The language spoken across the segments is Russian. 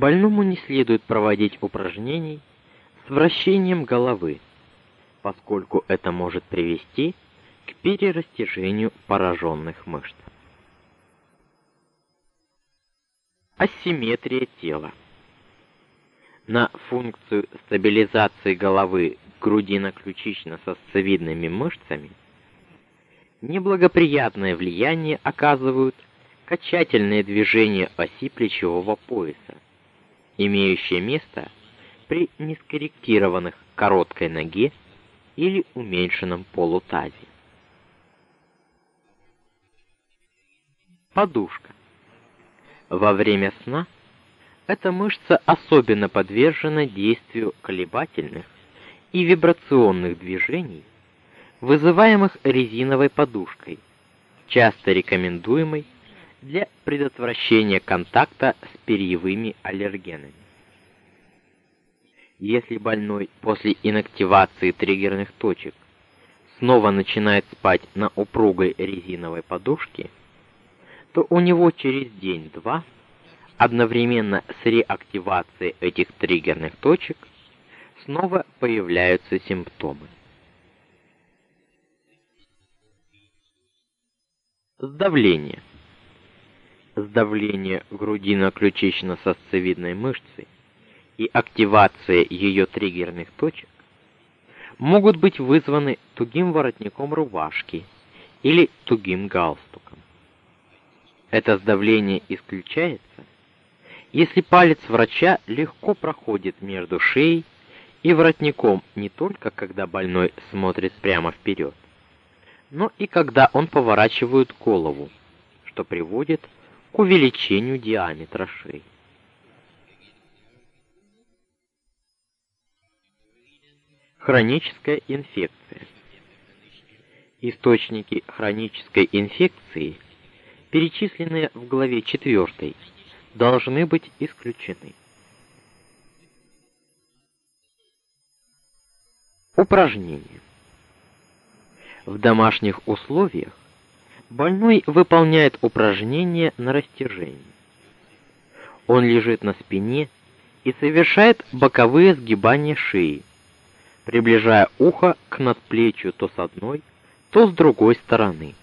Больному не следует проводить упражнений с вращением головы, поскольку это может привести к перерастяжению пораженных мышц. Асимметрия тела. На функцию стабилизации головы грудино-ключично-сосцевидными мышцами неблагоприятное влияние оказывают качательные движения оси плечевого пояса, имеющие место при нескорректированных короткой ноге или уменьшенном полутазе. Подушка во время сна эта мышца особенно подвержена действию колебательных и вибрационных движений, вызываемых резиновой подушкой, часто рекомендуемой для предотвращения контакта с перьевыми аллергенами. Если больной после инактивации триггерных точек снова начинает спать на упругой резиновой подушке, то у него через день-два одновременно с реактивацией этих триггерных точек снова появляются симптомы. Сдавление. Сдавление грудино-ключично-сосцевидной мышцы и активация ее триггерных точек могут быть вызваны тугим воротником рубашки или тугим галстуком. Это сдавление исключается, если палец врача легко проходит между шеей и воротником не только когда больной смотрит прямо вперед, но и когда он поворачивает голову, что приводит к увеличению диаметра шеи. Хроническая инфекция. Источники хронической инфекции – перечисленные в главе 4, должны быть исключены. Упражнение. В домашних условиях больной выполняет упражнение на растяжение. Он лежит на спине и совершает боковые сгибания шеи, приближая ухо к надплечью то с одной, то с другой стороны.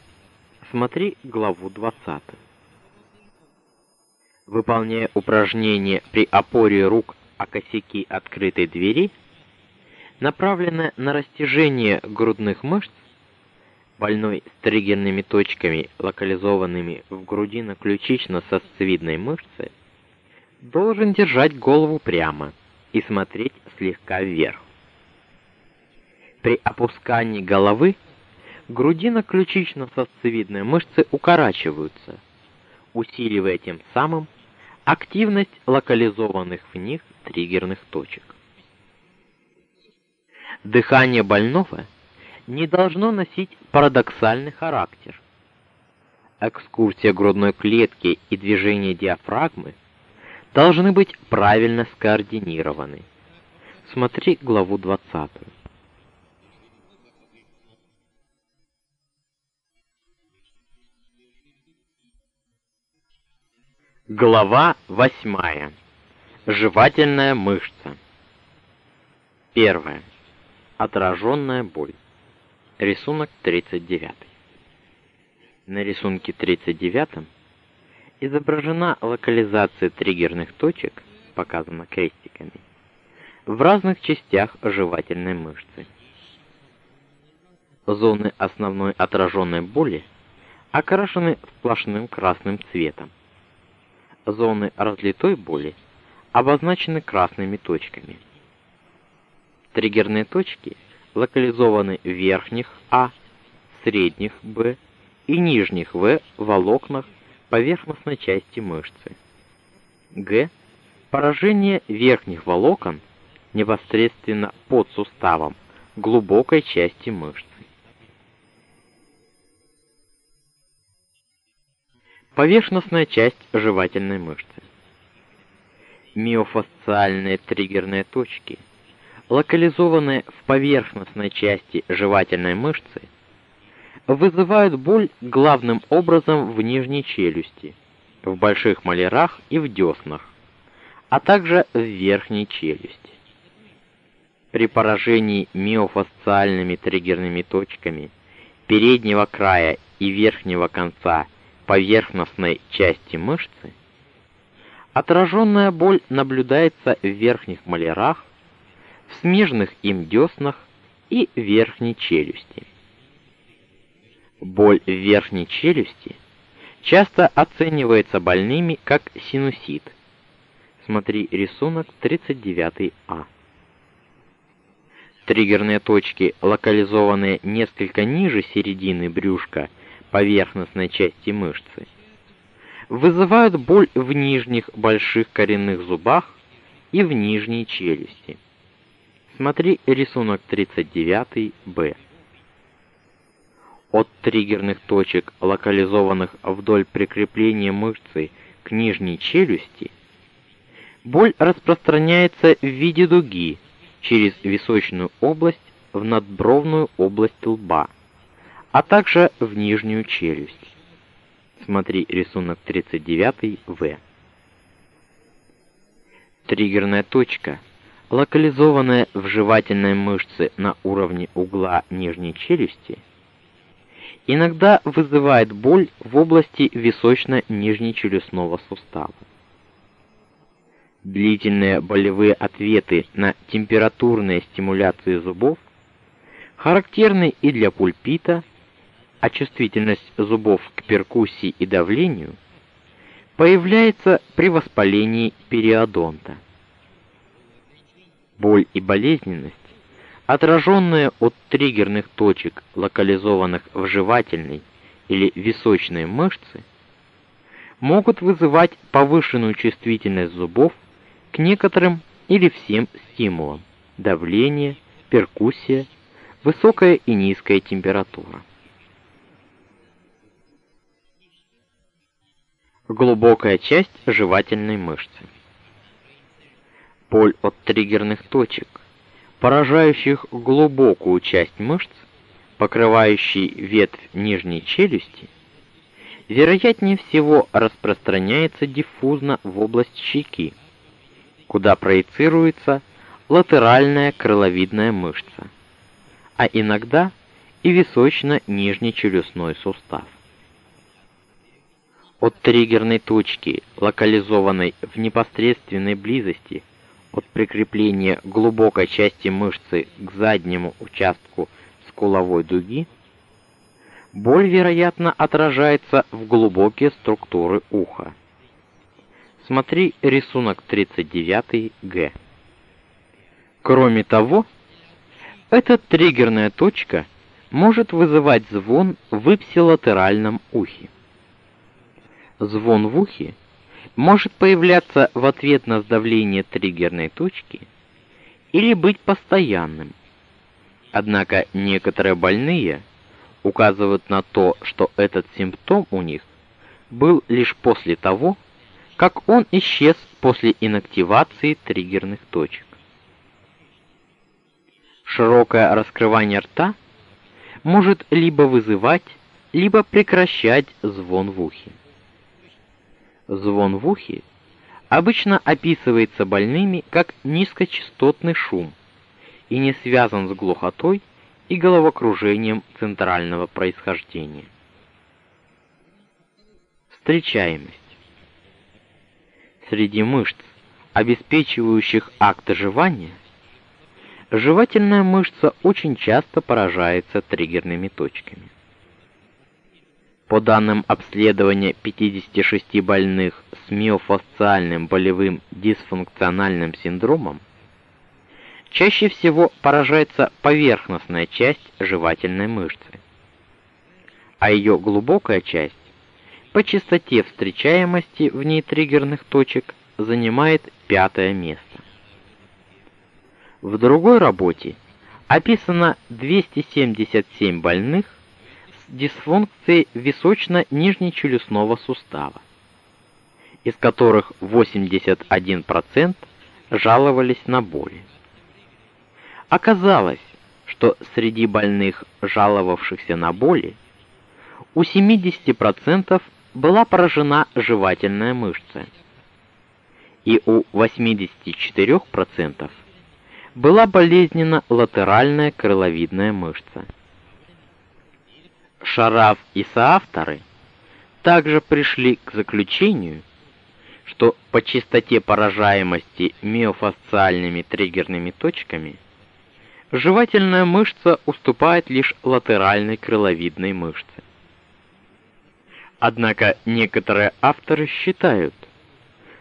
Смотри главу 20. Выполняя упражнение при опоре рук о косяки открытой двери, направленное на растяжение грудных мышц, больной с триггерными точками, локализованными в грудино-ключично-сосцевидной мышце, должен держать голову прямо и смотреть слегка вверх. При опускании головы грудино-ключично-сосцевидные мышцы укорачиваются, усиливая тем самым активность локализованных в них триггерных точек. Дыхание больного не должно носить парадоксальный характер. Экскурсия грудной клетки и движение диафрагмы должны быть правильно скоординированы. Смотри главу 20. Глава 8. Жевательная мышца. Первое. Отраженная боль. Рисунок 39. На рисунке 39 изображена локализация триггерных точек, показана крестиками, в разных частях жевательной мышцы. Зоны основной отраженной боли окрашены сплошным красным цветом зоны разлитой боли обозначены красными точками. Триггерные точки локализованы в верхних А, средних Б и нижних В волокнах поверхностной части мышцы. Г. Поражение верхних волокон непосредственно под суставом глубокой части мышцы. Поверхностная часть жевательной мышцы. Миофасциальные триггерные точки, локализованные в поверхностной части жевательной мышцы, вызывают боль главным образом в нижней челюсти, в больших молярах и в деснах, а также в верхней челюсти. При поражении миофасциальными триггерными точками переднего края и верхнего конца поверхностной части мышцы отраженная боль наблюдается в верхних малярах, в смежных им деснах и верхней челюсти. Боль в верхней челюсти часто оценивается больными как синусит. Смотри рисунок 39А. Триггерные точки, локализованные несколько ниже середины брюшка поверхностной части мышцы, вызывают боль в нижних больших коренных зубах и в нижней челюсти. Смотри рисунок 39Б. От триггерных точек, локализованных вдоль прикрепления мышцы к нижней челюсти, боль распространяется в виде дуги через височную область в надбровную область лба, а также в нижнюю челюсть. Смотри рисунок 39В. Триггерная точка, локализованная в жевательной мышце на уровне угла нижней челюсти, иногда вызывает боль в области височно-нижнечелюстного сустава. Длительные болевые ответы на температурные стимуляции зубов характерны и для пульпита, а чувствительность зубов к перкуссии и давлению появляется при воспалении периодонта. Боль и болезненность, отраженные от триггерных точек, локализованных в жевательной или височной мышце, могут вызывать повышенную чувствительность зубов к некоторым или всем стимулам: давление, перкуссия, высокая и низкая температура. Глубокая часть жевательной мышцы. Боль от триггерных точек, поражающих глубокую часть мышц, покрывающей ветвь нижней челюсти, вероятнее всего распространяется диффузно в область щеки куда проецируется латеральная крыловидная мышца, а иногда и височно-нижнечелюстной сустав. От триггерной точки, локализованной в непосредственной близости от прикрепления глубокой части мышцы к заднему участку скуловой дуги, боль, вероятно, отражается в глубокие структуры уха. Смотри рисунок 39Г. Кроме того, эта триггерная точка может вызывать звон в ипсилатеральном ухе. Звон в ухе может появляться в ответ на сдавление триггерной точки или быть постоянным. Однако некоторые больные указывают на то, что этот симптом у них был лишь после того, как он исчез после инактивации триггерных точек. Широкое раскрывание рта может либо вызывать, либо прекращать звон в ухе. Звон в ухе обычно описывается больными как низкочастотный шум и не связан с глухотой и головокружением центрального происхождения. Встречаемость среди мышц, обеспечивающих акт жевания, жевательная мышца очень часто поражается триггерными точками. По данным обследования 56 больных с миофасциальным болевым дисфункциональным синдромом, чаще всего поражается поверхностная часть жевательной мышцы, а ее глубокая часть по частоте встречаемости в ней триггерных точек занимает пятое место. В другой работе описано 277 больных с дисфункцией височно-нижнечелюстного сустава, из которых 81% жаловались на боли. Оказалось, что среди больных, жаловавшихся на боли, у 70% была поражена жевательная мышца. и у 84% была болезненна латеральная крыловидная мышца. Шараф и соавторы также пришли к заключению, что по частоте поражаемости миофасциальными триггерными точками жевательная мышца уступает лишь латеральной крыловидной мышце. Однако некоторые авторы считают,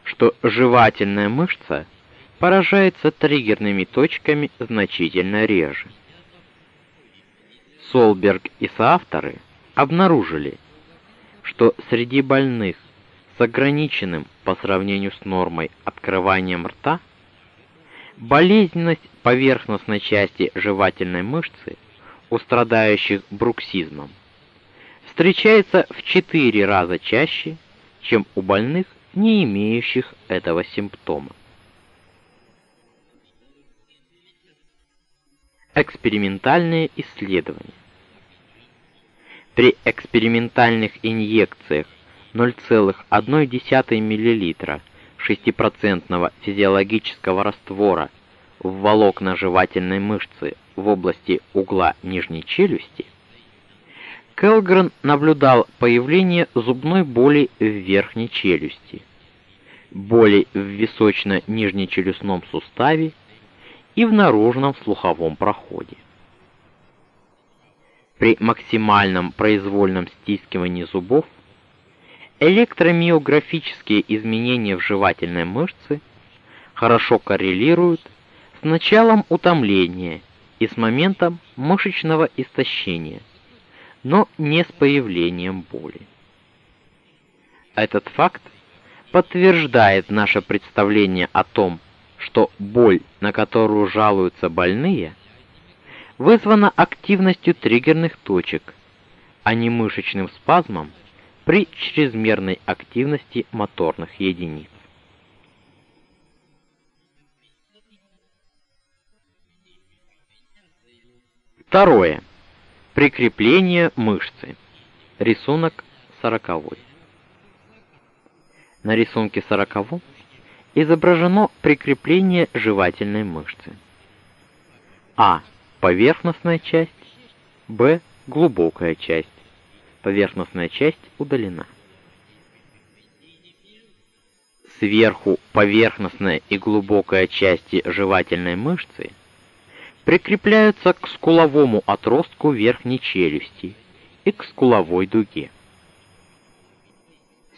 что жевательная мышца поражается триггерными точками значительно реже. Солберг и соавторы обнаружили, что среди больных с ограниченным по сравнению с нормой открыванием рта болезненность поверхностной части жевательной мышцы у страдающих бруксизмом встречается в 4 раза чаще, чем у больных, не имеющих этого симптома. Экспериментальные исследования. При экспериментальных инъекциях 0,1 мл 6% физиологического раствора в волокна жевательной мышцы в области угла нижней челюсти Келгрен наблюдал появление зубной боли в верхней челюсти, боли в височно-нижнечелюстном суставе и в наружном слуховом проходе. При максимальном произвольном стискивании зубов электромиографические изменения в жевательной мышце хорошо коррелируют с началом утомления и с моментом мышечного истощения, но не с появлением боли. Этот факт подтверждает наше представление о том, что боль, на которую жалуются больные, вызвана активностью триггерных точек, а не мышечным спазмом при чрезмерной активности моторных единиц. Второе. Прикрепление мышцы. Рисунок 40. На рисунке 40 изображено прикрепление жевательной мышцы. А. Поверхностная часть. Б. Глубокая часть. Поверхностная часть удалена. Сверху поверхностная и глубокая части жевательной мышцы прикрепляются к скуловому отростку верхней челюсти и к скуловой дуге.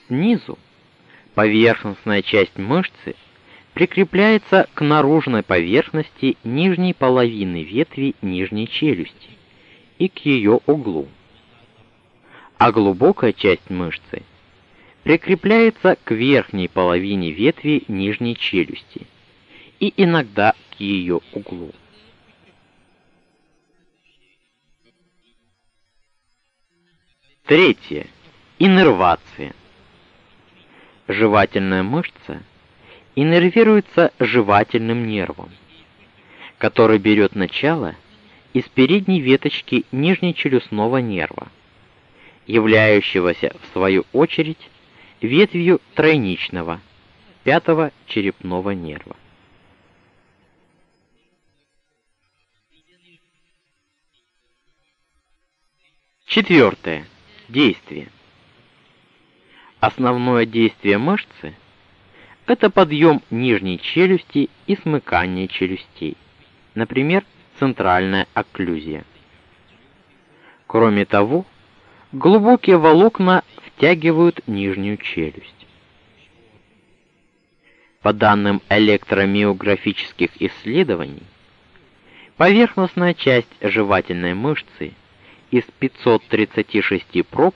Снизу Поверхностная часть мышцы прикрепляется к наружной поверхности нижней половины ветви нижней челюсти и к ее углу. А глубокая часть мышцы прикрепляется к верхней половине ветви нижней челюсти и иногда к ее углу. Третье. Иннервация жевательная мышца иннервируется жевательным нервом, который берет начало из передней веточки нижнечелюстного нерва, являющегося в свою очередь ветвью тройничного пятого черепного нерва. Четвертое. Действие. Основное действие мышцы это подъем нижней челюсти и смыкание челюстей. Например, центральная окклюзия. Кроме того, глубокие волокна втягивают нижнюю челюсть. По данным электромиографических исследований, поверхностная часть жевательной мышцы из 536 проб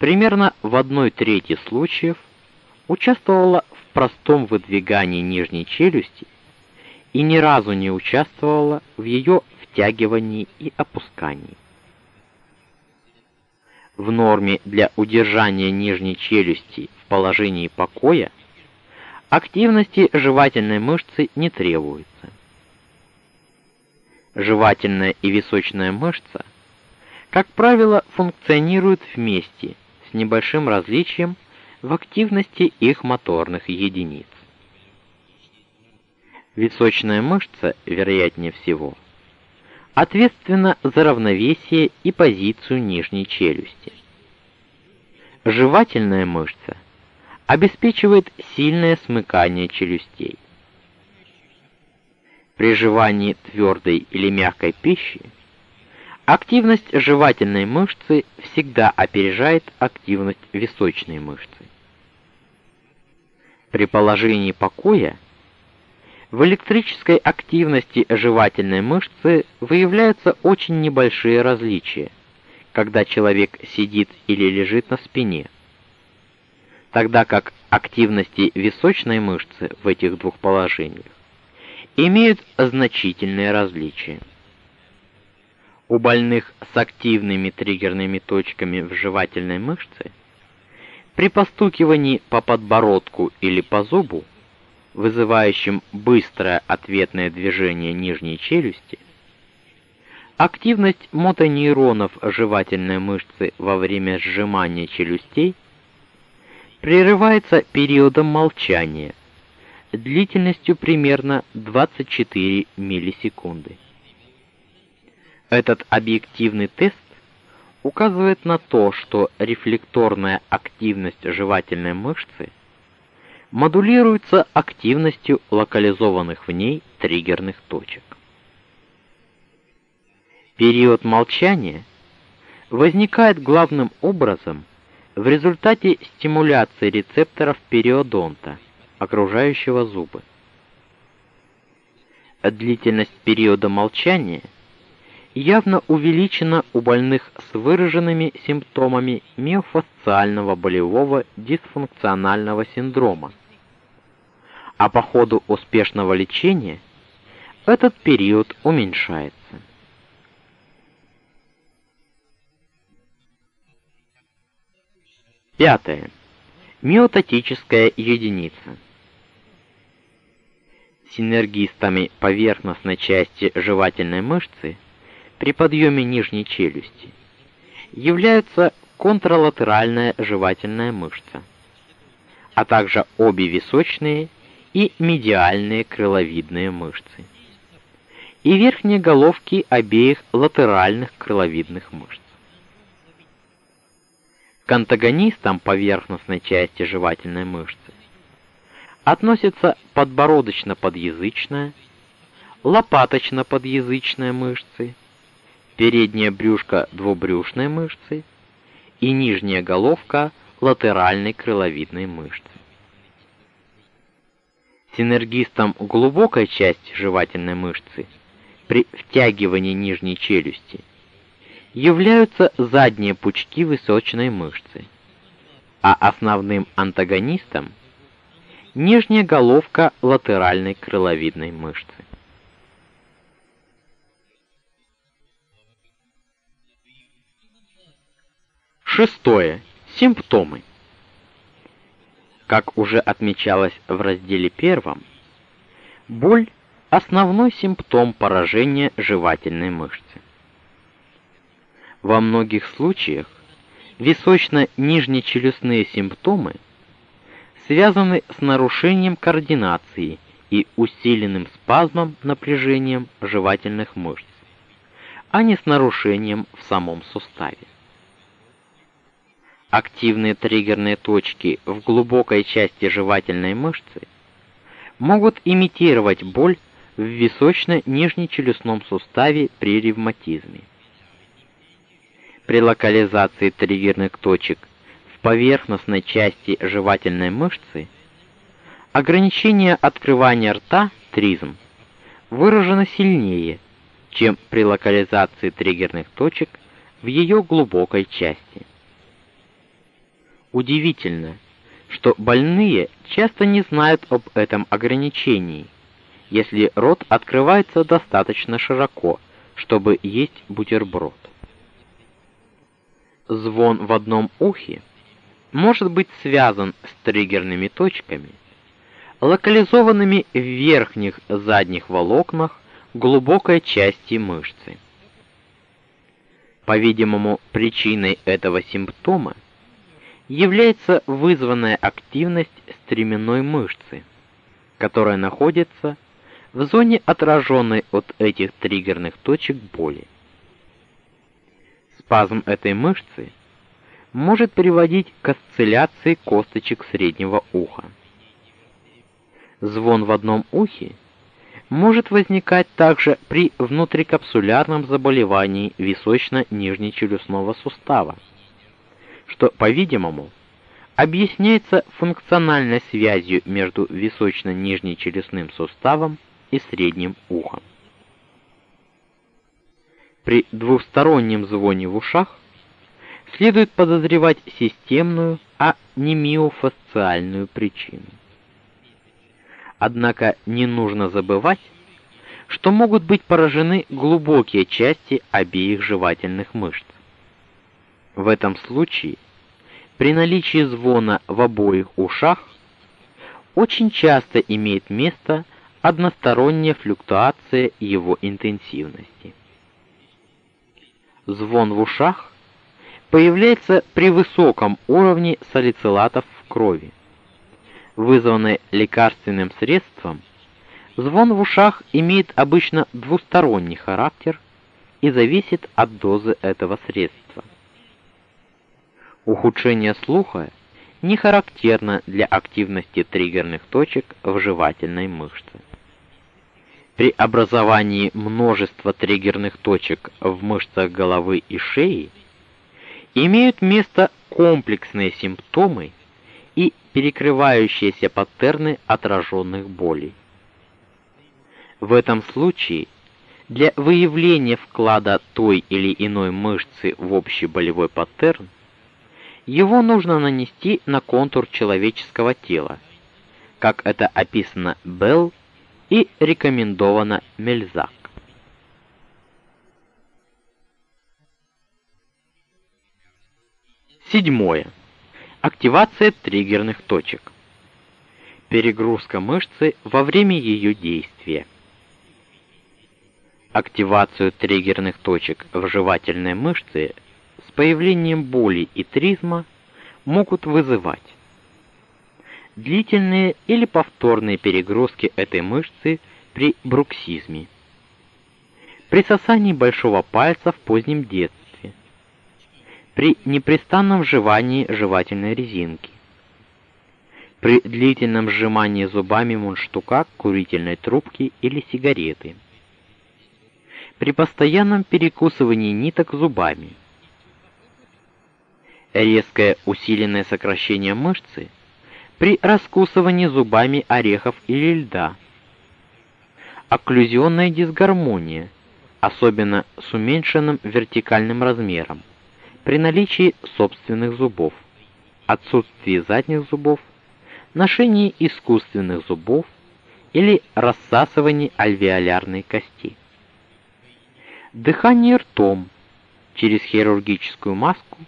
примерно в одной трети случаев участвовала в простом выдвигании нижней челюсти и ни разу не участвовала в ее втягивании и опускании. В норме для удержания нижней челюсти в положении покоя активности жевательной мышцы не требуется. Жевательная и височная мышца, как правило, функционируют вместе с небольшим различием в активности их моторных единиц. Височная мышца, вероятнее всего, ответственна за равновесие и позицию нижней челюсти. Жевательная мышца обеспечивает сильное смыкание челюстей. При жевании твердой или мягкой пищи активность жевательной мышцы всегда опережает активность височной мышцы. При положении покоя в электрической активности жевательной мышцы выявляются очень небольшие различия, когда человек сидит или лежит на спине, тогда как активности височной мышцы в этих двух положениях имеют значительные различия. У больных с активными триггерными точками в жевательной мышце при постукивании по подбородку или по зубу вызывающим быстрое ответное движение нижней челюсти, активность мотонейронов жевательной мышцы во время сжимания челюстей прерывается периодом молчания длительностью примерно 24 миллисекунды. Этот объективный тест указывает на то, что рефлекторная активность жевательной мышцы – модулируется активностью локализованных в ней триггерных точек. Период молчания возникает главным образом в результате стимуляции рецепторов периодонта, окружающего зубы. Длительность периода молчания явно увеличена у больных с выраженными симптомами миофасциального болевого дисфункционального синдрома, а по ходу успешного лечения этот период уменьшается. Пятое. Миотатическая единица. Синергистами поверхностной части жевательной мышцы при подъеме нижней челюсти являются контралатеральная жевательная мышца, а также обе височные и медиальные крыловидные мышцы, и верхние головки обеих латеральных крыловидных мышц. К антагонистам поверхностной части жевательной мышцы относятся подбородочно-подъязычная, лопаточно-подъязычная мышцы, передняя брюшко двубрюшной мышцы и нижняя головка латеральной крыловидной мышцы. Синергистом глубокой части жевательной мышцы при втягивании нижней челюсти являются задние пучки височной мышцы, а основным антагонистом нижняя головка латеральной крыловидной мышцы. Шестое. Симптомы. Как уже отмечалось в разделе первом, боль основной симптом поражения жевательной мышцы. Во многих случаях височно-нижнечелюстные симптомы связаны с нарушением координации и усиленным спазмом напряжением жевательных мышц, а не с нарушением в самом суставе. Активные триггерные точки в глубокой части жевательной мышцы могут имитировать боль в височно-нижнечелюстном суставе при ревматизме. При локализации триггерных точек в поверхностной части жевательной мышцы ограничение открывания рта тризм выражено сильнее, чем при локализации триггерных точек в ее глубокой части. Удивительно, что больные часто не знают об этом ограничении, если рот открывается достаточно широко, чтобы есть бутерброд. Звон в одном ухе может быть связан с триггерными точками, локализованными в верхних задних волокнах глубокой части мышцы. По-видимому, причиной этого симптома является вызванная активность стременной мышцы, которая находится в зоне отраженной от этих триггерных точек боли. Спазм этой мышцы может приводить к осцилляции косточек среднего уха. Звон в одном ухе может возникать также при внутрикапсулярном заболевании височно-нижнечелюстного сустава, что, по-видимому, объясняется функциональной связью между височно-нижнечелюстным суставом и средним ухом. При двустороннем звоне в ушах следует подозревать системную, а не миофасциальную причину. Однако не нужно забывать, что могут быть поражены глубокие части обеих жевательных мышц. В этом случае при наличии звона в обоих ушах очень часто имеет место односторонняя флюктуация его интенсивности. Звон в ушах появляется при высоком уровне салицилатов в крови вызванной лекарственным средством, звон в ушах имеет обычно двусторонний характер и зависит от дозы этого средства. Ухудшение слуха не характерно для активности триггерных точек в жевательной мышце. При образовании множества триггерных точек в мышцах головы и шеи имеют место комплексные симптомы и перекрывающиеся паттерны отраженных болей. В этом случае для выявления вклада той или иной мышцы в общий болевой паттерн его нужно нанести на контур человеческого тела, как это описано Белл и рекомендовано Мельзак. Седьмое. Активация триггерных точек. Перегрузка мышцы во время ее действия. Активацию триггерных точек в жевательной мышце с появлением боли и тризма могут вызывать длительные или повторные перегрузки этой мышцы при бруксизме, при сосании большого пальца в позднем детстве, при непрестанном жевании жевательной резинки. При длительном сжимании зубами мундштука, курительной трубки или сигареты. При постоянном перекусывании ниток зубами. Резкое усиленное сокращение мышцы при раскусывании зубами орехов или льда. Окклюзионная дисгармония, особенно с уменьшенным вертикальным размером при наличии собственных зубов, отсутствии задних зубов, ношении искусственных зубов или рассасывании альвеолярной кости. Дыхание ртом через хирургическую маску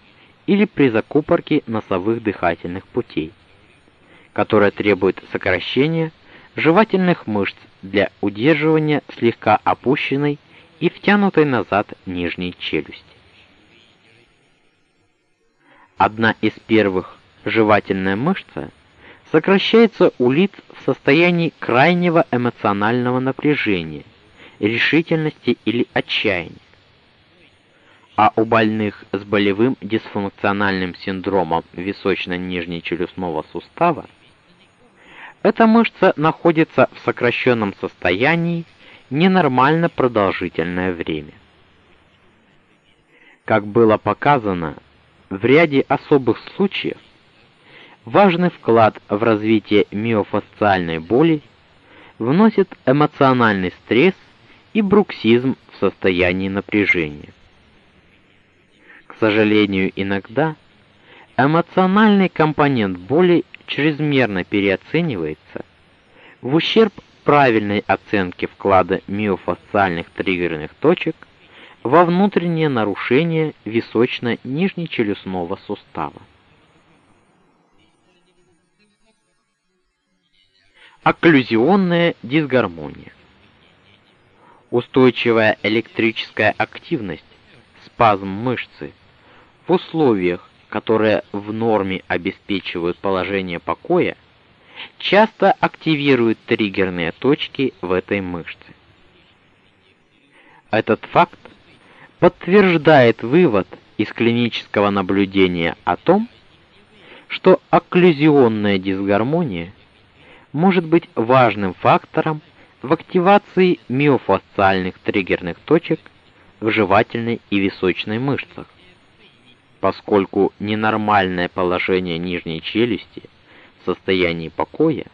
или при закупорке носовых дыхательных путей, которая требует сокращения жевательных мышц для удерживания слегка опущенной и втянутой назад нижней челюсти. Одна из первых, жевательная мышца, сокращается у лиц в состоянии крайнего эмоционального напряжения, решительности или отчаяния. А у больных с болевым дисфункциональным синдромом височно-нижнечелюстного сустава эта мышца находится в сокращенном состоянии ненормально продолжительное время. Как было показано, в ряде особых случаев важный вклад в развитие миофасциальной боли вносит эмоциональный стресс и бруксизм в состоянии напряжения. Сожалению, иногда эмоциональный компонент боли чрезмерно переоценивается в ущерб правильной оценке вклада миофасциальных триггерных точек во внутреннее нарушение височно-нижнечелюстного сустава. Окклюзионная дисгармония. Устойчивая электрическая активность, спазм мышцы в условиях, которые в норме обеспечивают положение покоя, часто активируют триггерные точки в этой мышце. Этот факт подтверждает вывод из клинического наблюдения о том, что окклюзионная дисгармония может быть важным фактором в активации миофасциальных триггерных точек в жевательной и височной мышцах, поскольку ненормальное положение нижней челюсти в состоянии покоя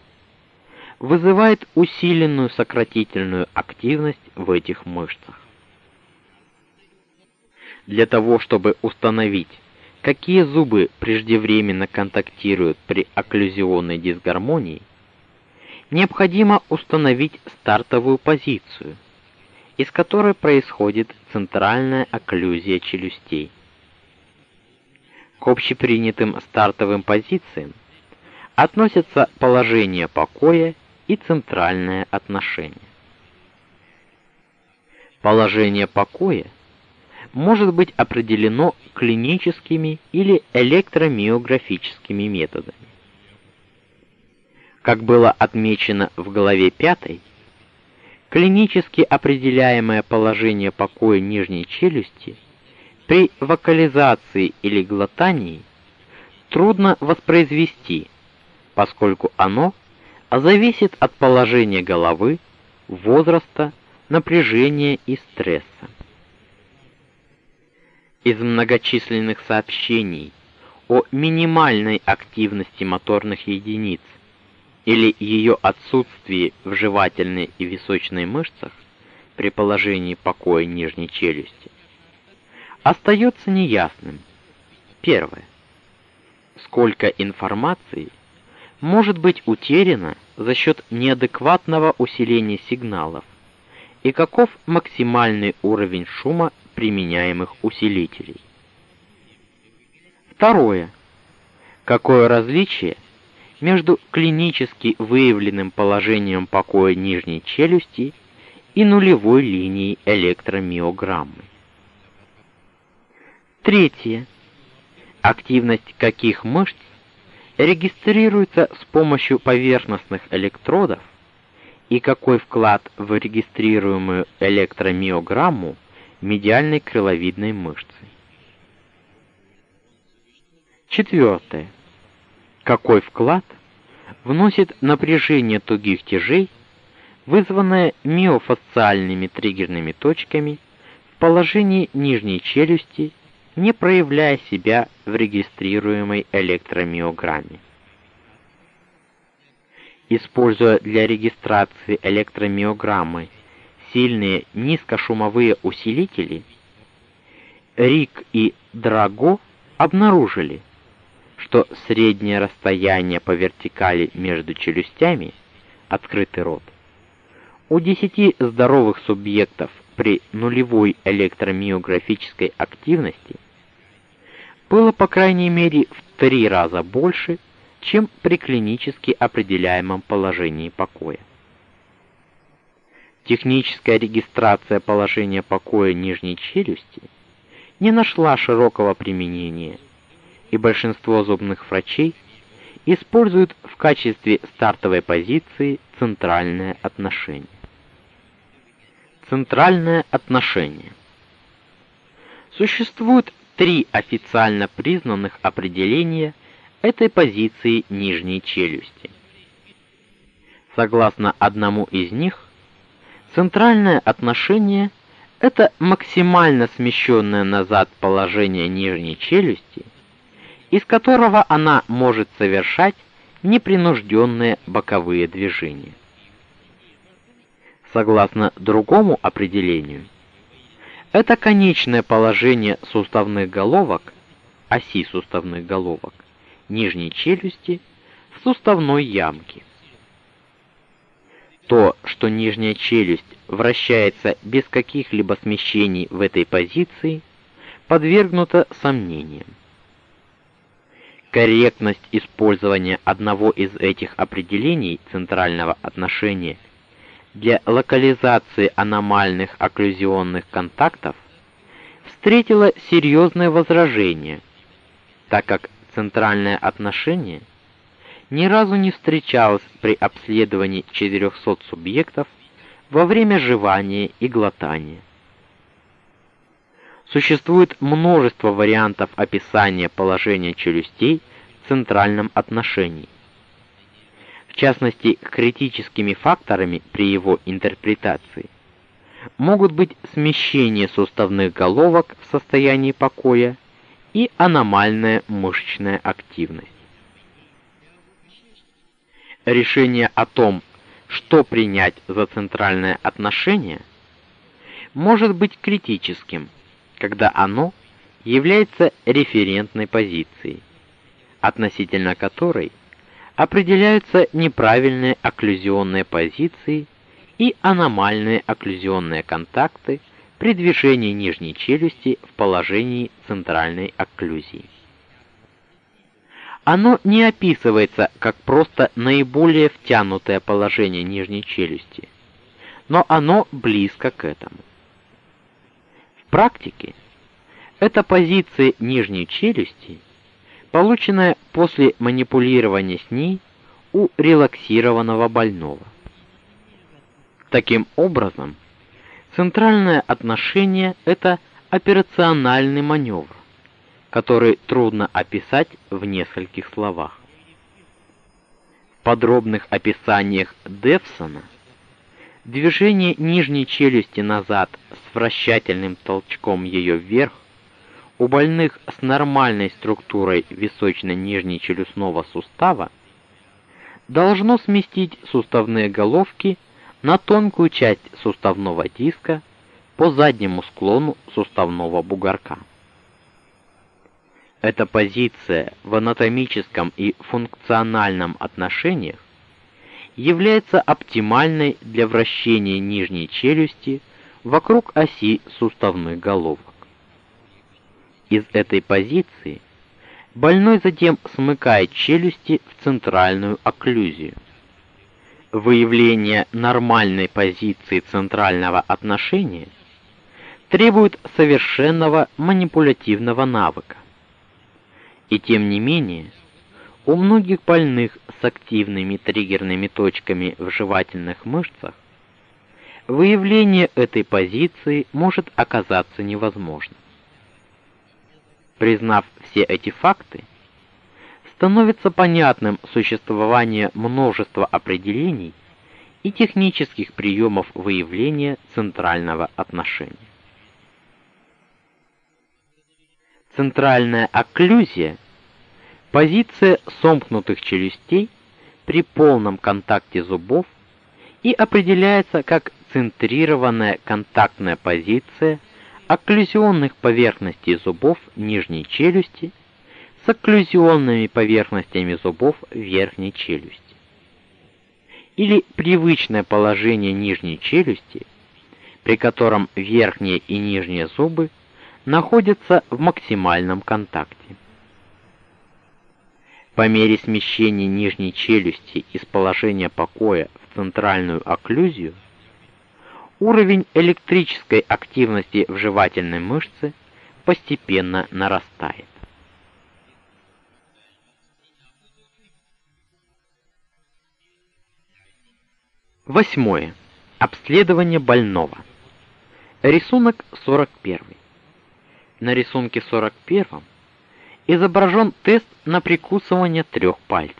вызывает усиленную сократительную активность в этих мышцах. Для того, чтобы установить, какие зубы преждевременно контактируют при окклюзионной дисгармонии, необходимо установить стартовую позицию, из которой происходит центральная окклюзия челюстей. К общепринятым стартовым позициям относятся положение покоя и центральное отношение. Положение покоя может быть определено клиническими или электромиографическими методами. Как было отмечено в главе 5, клинически определяемое положение покоя нижней челюсти при вокализации или глотании трудно воспроизвести, поскольку оно зависит от положения головы, возраста, напряжения и стресса. Из многочисленных сообщений о минимальной активности моторных единиц или ее отсутствии в жевательной и височной мышцах при положении покоя нижней челюсти остается неясным. Первое. Сколько информации может быть утеряно за счет неадекватного усиления сигналов и каков максимальный уровень шума применяемых усилителей? Второе. Какое различие между клинически выявленным положением покоя нижней челюсти и нулевой линией электромиограммы. Третье. Активность каких мышц регистрируется с помощью поверхностных электродов и какой вклад в регистрируемую электромиограмму медиальной крыловидной мышцы. Четвертое какой вклад вносит напряжение тугих тяжей, вызванное миофасциальными триггерными точками в положении нижней челюсти, не проявляя себя в регистрируемой электромиограмме. Используя для регистрации электромиограммы сильные низкошумовые усилители, Рик и Драго обнаружили, что среднее расстояние по вертикали между челюстями, открытый рот, у 10 здоровых субъектов при нулевой электромиографической активности было по крайней мере в три раза больше, чем при клинически определяемом положении покоя. Техническая регистрация положения покоя нижней челюсти не нашла широкого применения и большинство зубных врачей используют в качестве стартовой позиции центральное отношение. Центральное отношение. Существует три официально признанных определения этой позиции нижней челюсти. Согласно одному из них, центральное отношение это максимально смещенное назад положение нижней челюсти – из которого она может совершать непринужденные боковые движения. Согласно другому определению, это конечное положение суставных головок, оси суставных головок, нижней челюсти в суставной ямке. То, что нижняя челюсть вращается без каких-либо смещений в этой позиции, подвергнуто сомнениям. Корректность использования одного из этих определений центрального отношения для локализации аномальных окклюзионных контактов встретила серьезное возражение, так как центральное отношение ни разу не встречалось при обследовании 400 субъектов во время жевания и глотания. Существует множество вариантов описания положения челюстей в центральном отношении. Частности, критическими факторами при его интерпретации могут быть смещение суставных головок в состоянии покоя и аномальная мышечная активность. Решение о том, что принять за центральное отношение, может быть критическим, когда оно является референтной позицией, относительно которой определяются неправильные окклюзионные позиции и аномальные окклюзионные контакты при движении нижней челюсти в положении центральной окклюзии. Оно не описывается как просто наиболее втянутое положение нижней челюсти, но оно близко к этому. В практике эта позиция нижней челюсти, полученная после манипулирования с ней у релаксированного больного. Таким образом, центральное отношение это операциональный маневр который трудно описать в нескольких словах. В подробных описаниях Девсона движение нижней челюсти назад с вращательным толчком ее вверх у больных с нормальной структурой височно-нижней челюстного сустава должно сместить суставные головки на тонкую часть суставного диска по заднему склону суставного бугорка. Эта позиция в анатомическом и функциональном отношениях является оптимальной для вращения нижней челюсти вокруг оси суставных головок. Из этой позиции больной затем смыкает челюсти в центральную окклюзию. Выявление нормальной позиции центрального отношения требует совершенного манипулятивного навыка. И тем не менее, у многих больных с активными триггерными точками в жевательных мышцах выявление этой позиции может оказаться невозможным. Признав все эти факты, становится понятным существование множества определений и технических приемов выявления центрального отношения. Центральная окклюзия позиция сомкнутых челюстей при полном контакте зубов и определяется как центрированная контактная позиция окклюзионных поверхностей зубов нижней челюсти с окклюзионными поверхностями зубов верхней челюсти. Или привычное положение нижней челюсти, при котором верхние и нижние зубы находятся в максимальном контакте. По мере смещения нижней челюсти из положения покоя в центральную окклюзию, уровень электрической активности в жевательной мышце постепенно нарастает. Восьмое. Обследование больного. Рисунок 41 на рисунке 41 изображен тест на прикусывание трех пальцев.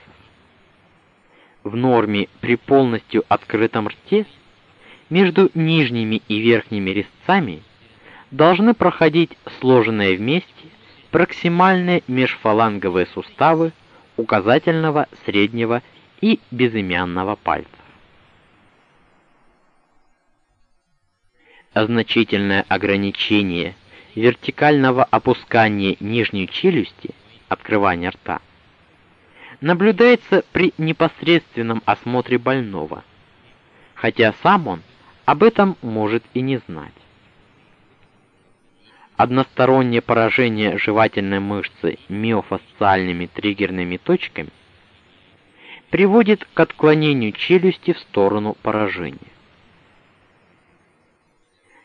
В норме при полностью открытом рте между нижними и верхними резцами должны проходить сложенные вместе проксимальные межфаланговые суставы указательного, среднего и безымянного пальцев. Значительное ограничение – вертикального опускания нижней челюсти, открывания рта, наблюдается при непосредственном осмотре больного, хотя сам он об этом может и не знать. Одностороннее поражение жевательной мышцы миофасциальными триггерными точками приводит к отклонению челюсти в сторону поражения.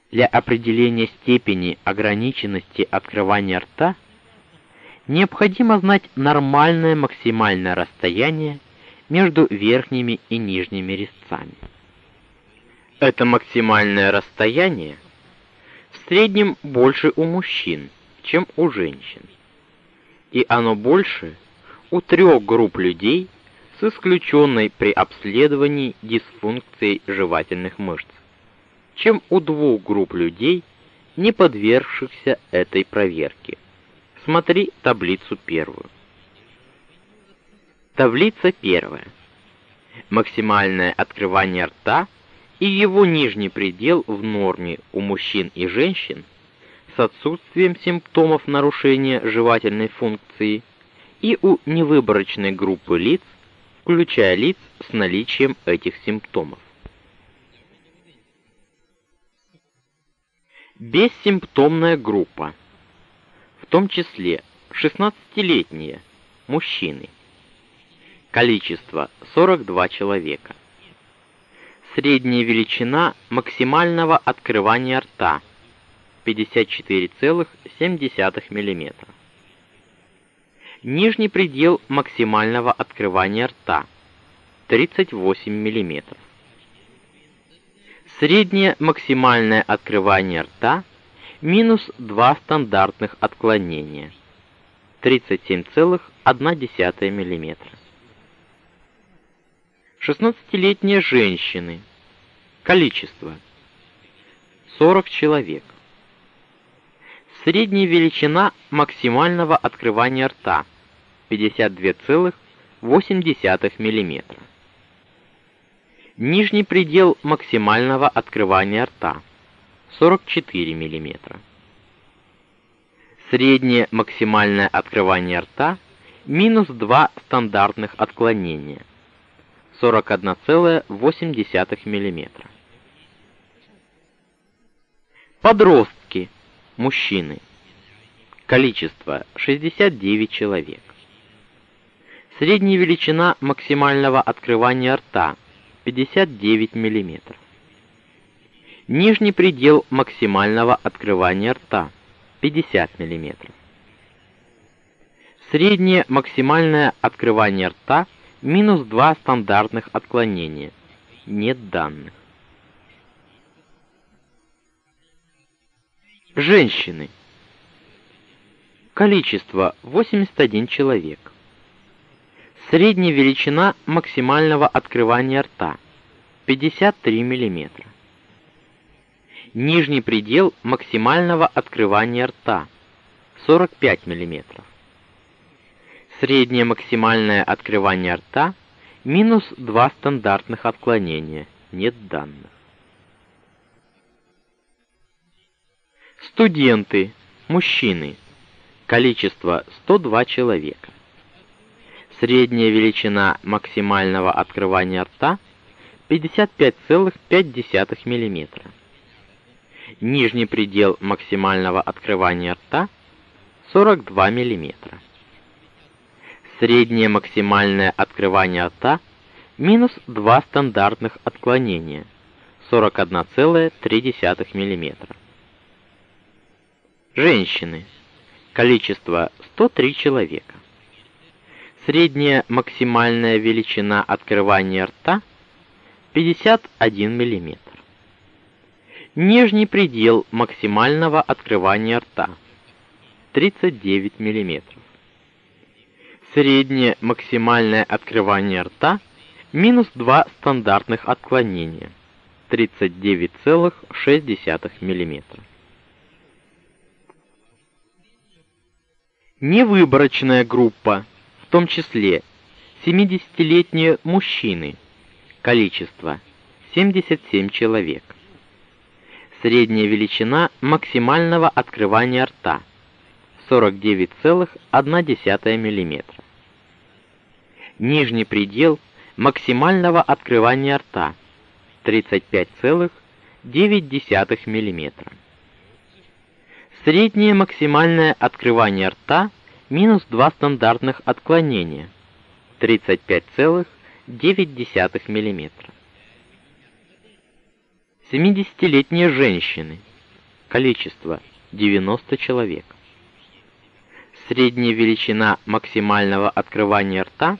Для определения степени ограниченности открывания рта необходимо знать нормальное максимальное расстояние между верхними и нижними резцами. Это максимальное расстояние в среднем больше у мужчин, чем у женщин. И оно больше у трех групп людей с исключенной при обследовании дисфункцией жевательных мышц, чем у двух групп людей, не подвергшихся этой проверке. Смотри таблицу первую. Таблица первая. Максимальное открывание рта и его нижний предел в норме у мужчин и женщин с отсутствием симптомов нарушения жевательной функции и у невыборочной группы лиц, включая лиц с наличием этих симптомов. Бессимптомная группа, в том числе 16-летние мужчины. Количество 42 человека. Средняя величина максимального открывания рта 54,7 мм. Нижний предел максимального открывания рта 38 мм. Среднее максимальное открывание рта минус 2 стандартных отклонения 37,1 мм. 16-летние женщины. Количество 40 человек. Средняя величина максимального открывания рта 52,8 мм. Нижний предел максимального открывания рта 44 мм. Среднее максимальное открывание рта минус 2 стандартных отклонения 41,8 мм. Подростки, мужчины. Количество 69 человек. Средняя величина максимального открывания рта 59 мм. Нижний предел максимального открывания рта 50 мм. Среднее максимальное открывание рта минус 2 стандартных отклонения. Нет данных. Женщины. Количество 81 человек. Средняя величина максимального открывания рта 53 мм. Нижний предел максимального открывания рта 45 мм. Среднее максимальное открывание рта минус 2 стандартных отклонения. Нет данных. Студенты, мужчины. Количество 102 человека. Средняя величина максимального открывания рта 55,5 мм. Нижний предел максимального открывания рта 42 мм. Среднее максимальное открывание рта минус 2 стандартных отклонения 41,3 мм. Женщины. Количество 103 человека. Средняя максимальная величина открывания рта 51 мм. Нижний предел максимального открывания рта 39 мм. Среднее максимальное открывание рта минус 2 стандартных отклонения 39,6 мм. Невыборочная группа, в том числе 70-летние мужчины. Количество 77 человек. Средняя величина максимального открывания рта 49,1 мм. Нижний предел максимального открывания рта 35,9 мм. Среднее максимальное открывание рта минус 2 стандартных отклонения 35,9 мм. 70-летние женщины. Количество 90 человек. Средняя величина максимального открывания рта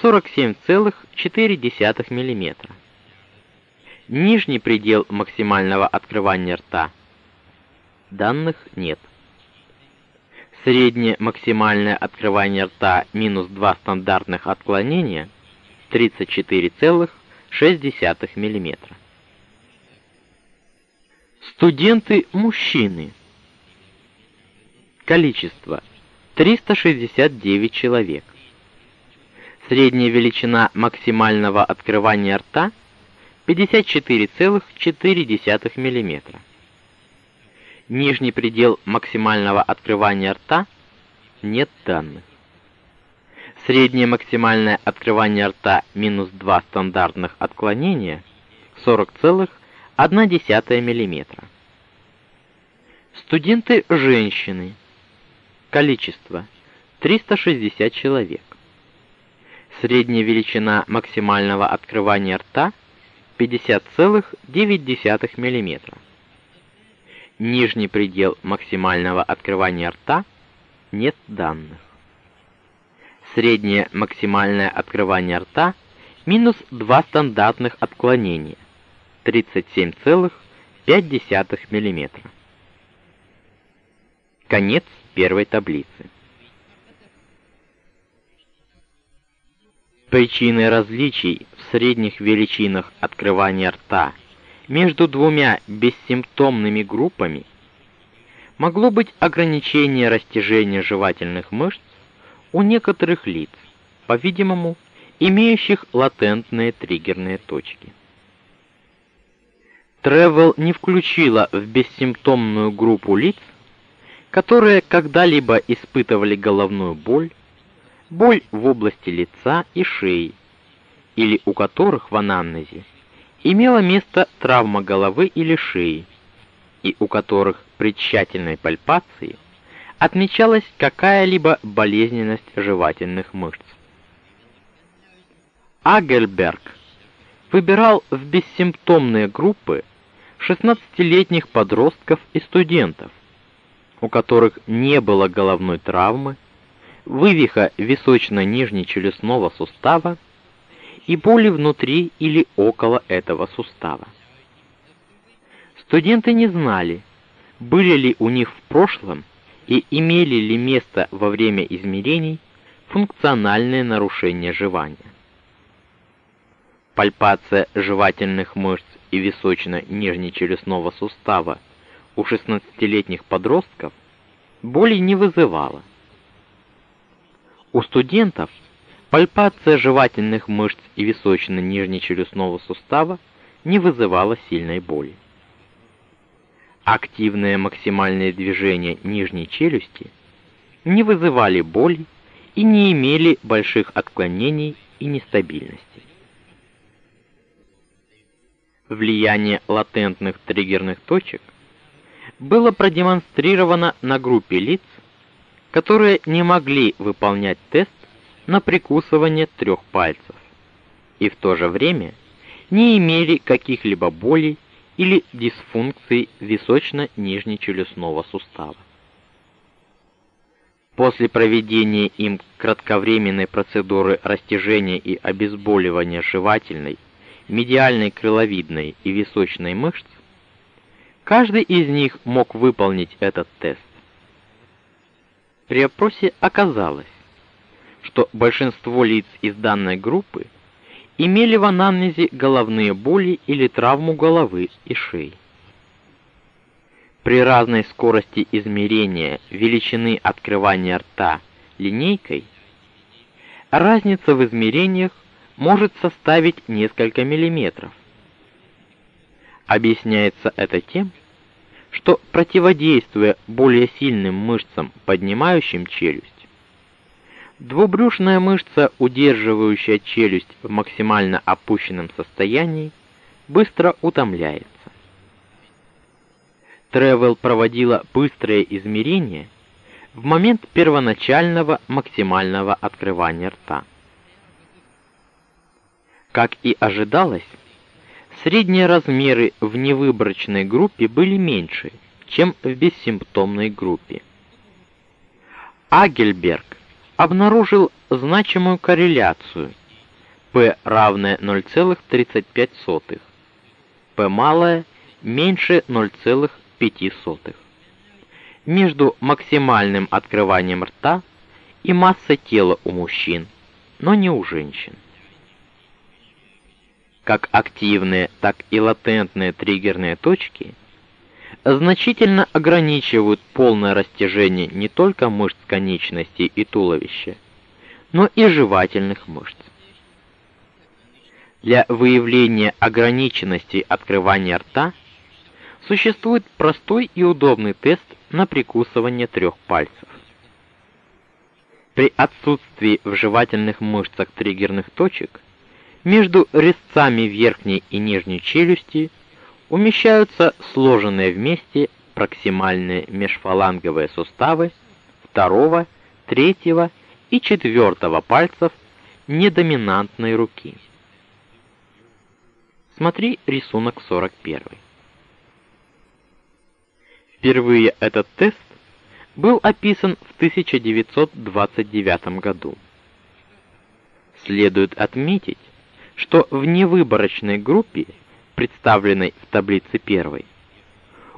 47,4 мм. Нижний предел максимального открывания рта данных нет. Среднее максимальное открывание рта минус 2 стандартных отклонения 34,6 мм. Студенты мужчины. Количество 369 человек. Средняя величина максимального открывания рта 54,4 мм. Нижний предел максимального открывания рта нет данных. Среднее максимальное открывание рта минус 2 стандартных отклонения 40,1 мм. Студенты женщины. Количество 360 человек. Средняя величина максимального открывания рта 50,9 мм. Нижний предел максимального открывания рта нет данных. Среднее максимальное открывание рта минус 2 стандартных отклонения 37,5 мм. Конец первой таблицы. Причиной различий в средних величинах открывания рта между двумя бессимптомными группами могло быть ограничение растяжения жевательных мышц у некоторых лиц, по-видимому, имеющих латентные триггерные точки. Тревел не включила в бессимптомную группу лиц, которые когда-либо испытывали головную боль, боль в области лица и шеи, или у которых в анамнезе имела место травма головы или шеи, и у которых при тщательной пальпации отмечалась какая-либо болезненность жевательных мышц. Агельберг выбирал в бессимптомные группы 16-летних подростков и студентов, у которых не было головной травмы, вывиха височно-нижнечелюстного сустава и боли внутри или около этого сустава. Студенты не знали, были ли у них в прошлом и имели ли место во время измерений функциональные нарушения жевания. Пальпация жевательных мышц и височно-нижнечелюстного сустава у 16-летних подростков боли не вызывала. У студентов пальпация жевательных мышц и височно-нижнечелюстного сустава не вызывала сильной боли. Активные максимальные движения нижней челюсти не вызывали боли и не имели больших отклонений и нестабильности. Влияние латентных триггерных точек было продемонстрировано на группе лиц, которые не могли выполнять тест на прикусывание трех пальцев и в то же время не имели каких-либо болей или дисфункций височно-нижнечелюстного сустава. После проведения им кратковременной процедуры растяжения и обезболивания жевательной, медиальной крыловидной и височной мышц, каждый из них мог выполнить этот тест. При опросе оказалось, что большинство лиц из данной группы имели в анамнезе головные боли или травму головы и шеи. При разной скорости измерения величины открывания рта линейкой разница в измерениях может составить несколько миллиметров. Объясняется это тем, что противодействуя более сильным мышцам, поднимающим челюсть, Двубрюшная мышца, удерживающая челюсть в максимально опущенном состоянии, быстро утомляется. Тревел проводила быстрые измерения в момент первоначального максимального открывания рта. Как и ожидалось, средние размеры в невыборочной группе были меньше, чем в бессимптомной группе. Агельберг обнаружил значимую корреляцию P равное 0,35, P малое меньше 0,5. Между максимальным открыванием рта и массой тела у мужчин, но не у женщин. Как активные, так и латентные триггерные точки значительно ограничивают полное растяжение не только мышц конечностей и туловища, но и жевательных мышц. Для выявления ограниченности открывания рта существует простой и удобный тест на прикусывание трех пальцев. При отсутствии в жевательных мышцах триггерных точек между резцами верхней и нижней челюсти умещаются сложенные вместе проксимальные межфаланговые суставы второго, третьего и четвертого пальцев недоминантной руки. Смотри рисунок 41. Впервые этот тест был описан в 1929 году. Следует отметить, что в невыборочной группе, представленной в таблице 1,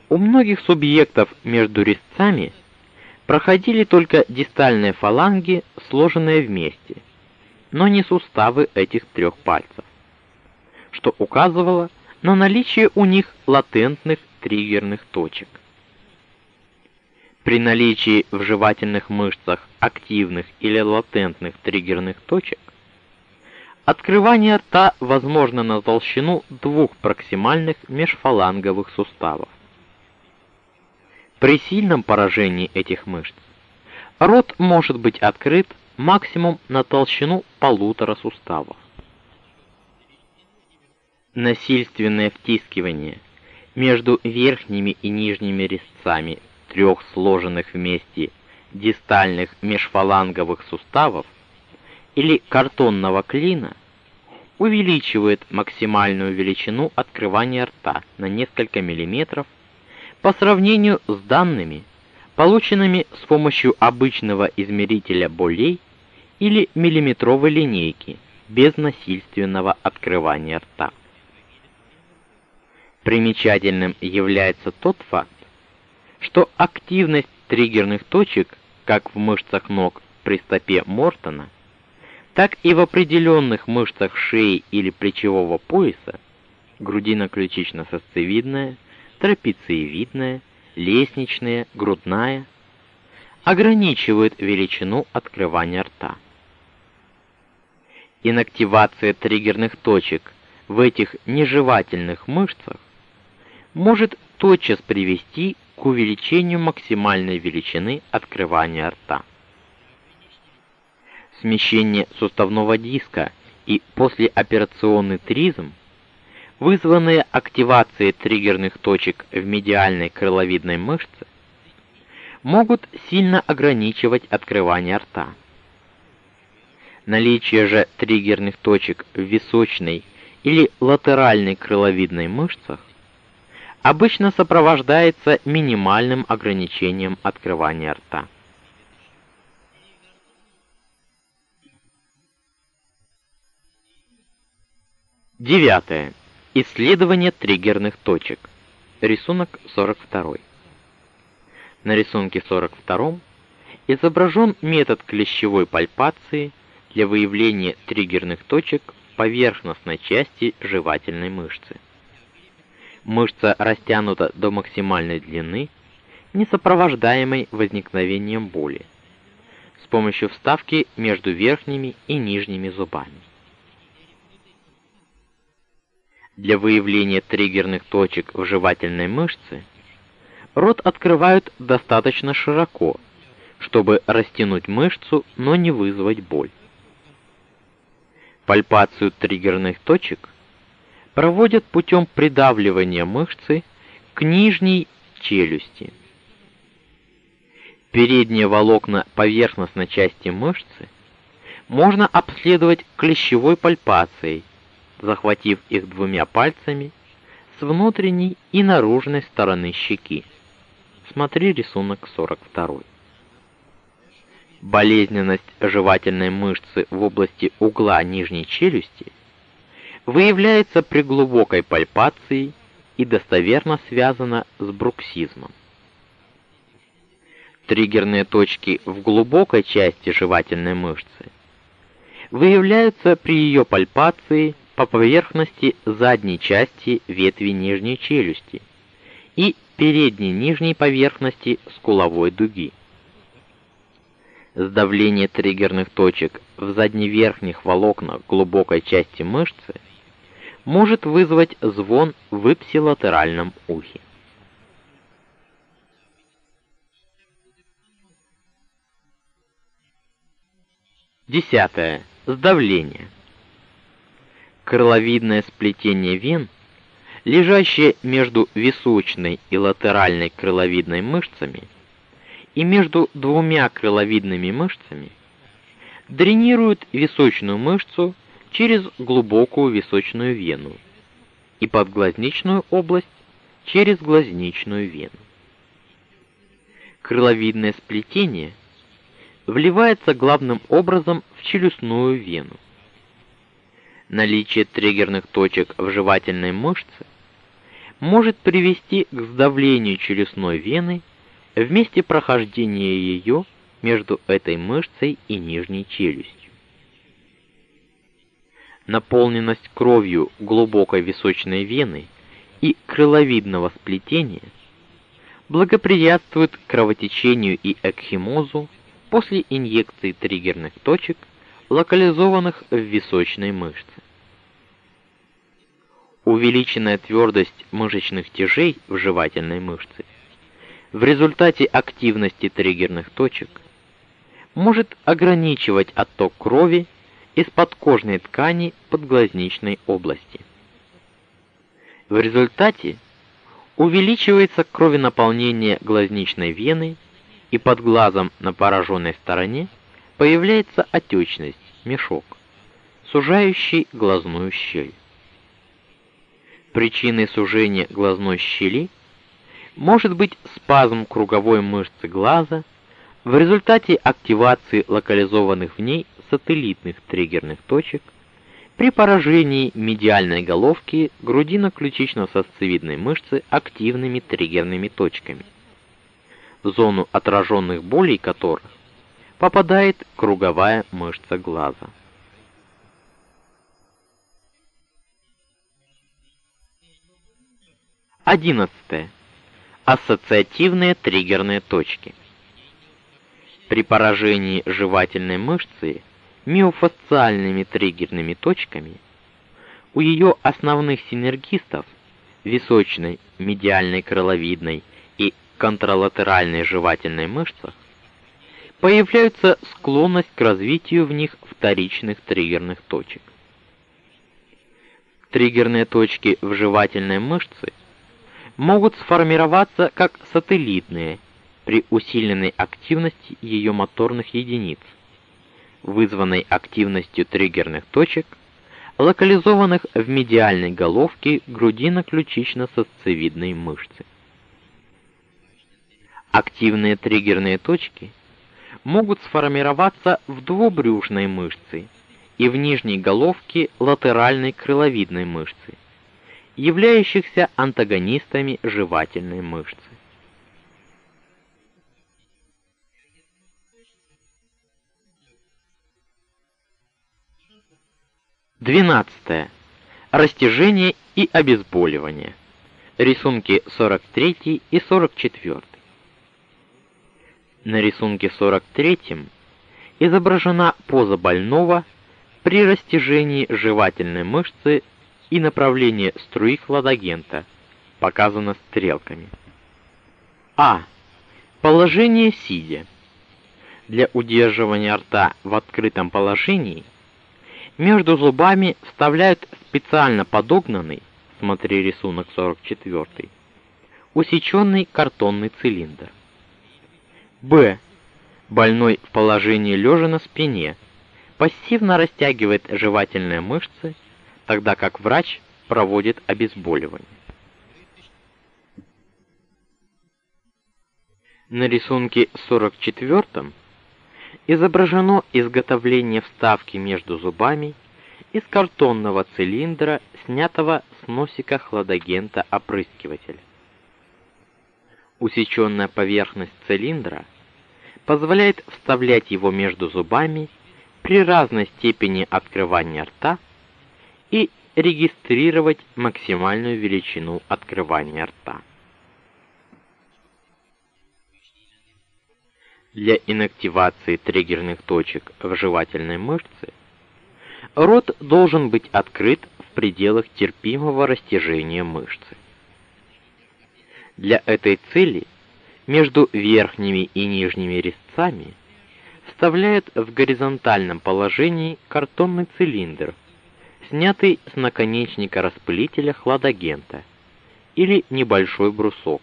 у многих субъектов между резцами проходили только дистальные фаланги, сложенные вместе, но не суставы этих трех пальцев, что указывало на наличие у них латентных триггерных точек. При наличии в жевательных мышцах активных или латентных триггерных точек открывание рта возможно на толщину двух проксимальных межфаланговых суставов. При сильном поражении этих мышц рот может быть открыт максимум на толщину полутора суставов. Насильственное втискивание между верхними и нижними резцами трех сложенных вместе дистальных межфаланговых суставов или картонного клина увеличивает максимальную величину открывания рта на несколько миллиметров по сравнению с данными, полученными с помощью обычного измерителя болей или миллиметровой линейки без насильственного открывания рта. Примечательным является тот факт, что активность триггерных точек как в мышцах ног при стопе Мортона, так и в определенных мышцах шеи или плечевого пояса, грудино-ключично-сосцевидная, трапециевидная, лестничная, грудная, ограничивает величину открывания рта. Инактивация триггерных точек в этих нежевательных мышцах может тотчас привести к увеличению максимальной величины открывания рта. Смещение суставного диска и послеоперационный тризм, вызванные активацией триггерных точек в медиальной крыловидной мышце, могут сильно ограничивать открывание рта. Наличие же триггерных точек в височной или латеральной крыловидной мышцах обычно сопровождается минимальным ограничением открывания рта. Девятое. Исследование триггерных точек. Рисунок 42. На рисунке 42 изображен метод клещевой пальпации для выявления триггерных точек поверхностной части жевательной мышцы. Мышца растянута до максимальной длины, не сопровождаемой возникновением боли, с помощью вставки между верхними и нижними зубами. Для выявления триггерных точек в жевательной мышце рот открывают достаточно широко, чтобы растянуть мышцу, но не вызвать боль. Пальпацию триггерных точек проводят путем придавливания мышцы к нижней челюсти. Передние волокна поверхностной части мышцы можно обследовать клещевой пальпацией, захватив их двумя пальцами с внутренней и наружной стороны щеки. Смотри рисунок 42. болезненность жевательной мышцы в области угла нижней челюсти выявляется при глубокой пальпации и достоверно связана с бруксизмом. Триггерные точки в глубокой части жевательной мышцы выявляются при ее пальпации по поверхности задней части ветви нижней челюсти и передней нижней поверхности скуловой дуги. Сдавление триггерных точек в задневерхних волокнах глубокой части мышцы может вызвать звон в ипсилатеральном ухе. Десятое. Сдавление. Крыловидное сплетение вен, лежащее между височной и латеральной крыловидной мышцами и между двумя крыловидными мышцами, дренирует височную мышцу через глубокую височную вену и подглазничную область через глазничную вену. Крыловидное сплетение вливается главным образом в челюстную вену. Наличие триггерных точек в жевательной мышце может привести к сдавлению челюстной вены в месте прохождения ее между этой мышцей и нижней челюстью. Наполненность кровью глубокой височной вены и крыловидного сплетения благоприятствует кровотечению и экхимозу после инъекции триггерных точек, локализованных в височной мышце. Увеличенная твердость мышечных тяжей в жевательной мышце в результате активности триггерных точек может ограничивать отток крови из подкожной ткани подглазничной области. В результате увеличивается кровенаполнение глазничной вены, и под глазом на пораженной стороне появляется отечность, мешок, сужающий глазную щель. Причиной сужения глазной щели может быть спазм круговой мышцы глаза в результате активации локализованных в ней сателлитных триггерных точек при поражении медиальной головки грудино-ключично-сосцевидной мышцы активными триггерными точками, в зону отраженных болей которых попадает круговая мышца глаза. Одиннадцатое. Ассоциативные триггерные точки. При поражении жевательной мышцы миофасциальными триггерными точками у ее основных синергистов височной, медиальной крыловидной и контралатеральной жевательной мышцах появляется склонность к развитию в них вторичных триггерных точек. Триггерные точки в жевательной мышце могут сформироваться как сателлитные при усиленной активности ее моторных единиц вызванной активностью триггерных точек, локализованных в медиальной головке грудино-ключично-сосцевидной мышцы. Активные триггерные точки могут сформироваться в двубрюшной мышце и в нижней головке латеральной крыловидной мышцы, являющихся антагонистами жевательной мышцы. 12. Растяжение и обезболивание. Рисунки 43 и 44. На рисунке 43 изображена поза больного при растяжении жевательной мышцы и направление струи хладагента, показано стрелками. А. Положение сидя. Для удерживания рта в открытом положении – между зубами вставляют специально подогнанный, смотри рисунок 44, усеченный картонный цилиндр. Б. Больной в положении лежа на спине пассивно растягивает жевательные мышцы, тогда как врач проводит обезболивание. На рисунке 44 изображено изготовление вставки между зубами из картонного цилиндра, снятого с носика хладагента опрыскивателя. Усеченная поверхность цилиндра позволяет вставлять его между зубами при разной степени открывания рта и регистрировать максимальную величину открывания рта. Для инактивации триггерных точек в жевательной мышце рот должен быть открыт в пределах терпимого растяжения мышцы. Для этой цели между верхними и нижними резцами вставляют в горизонтальном положении картонный цилиндр, снятый с наконечника распылителя хладагента или небольшой брусок.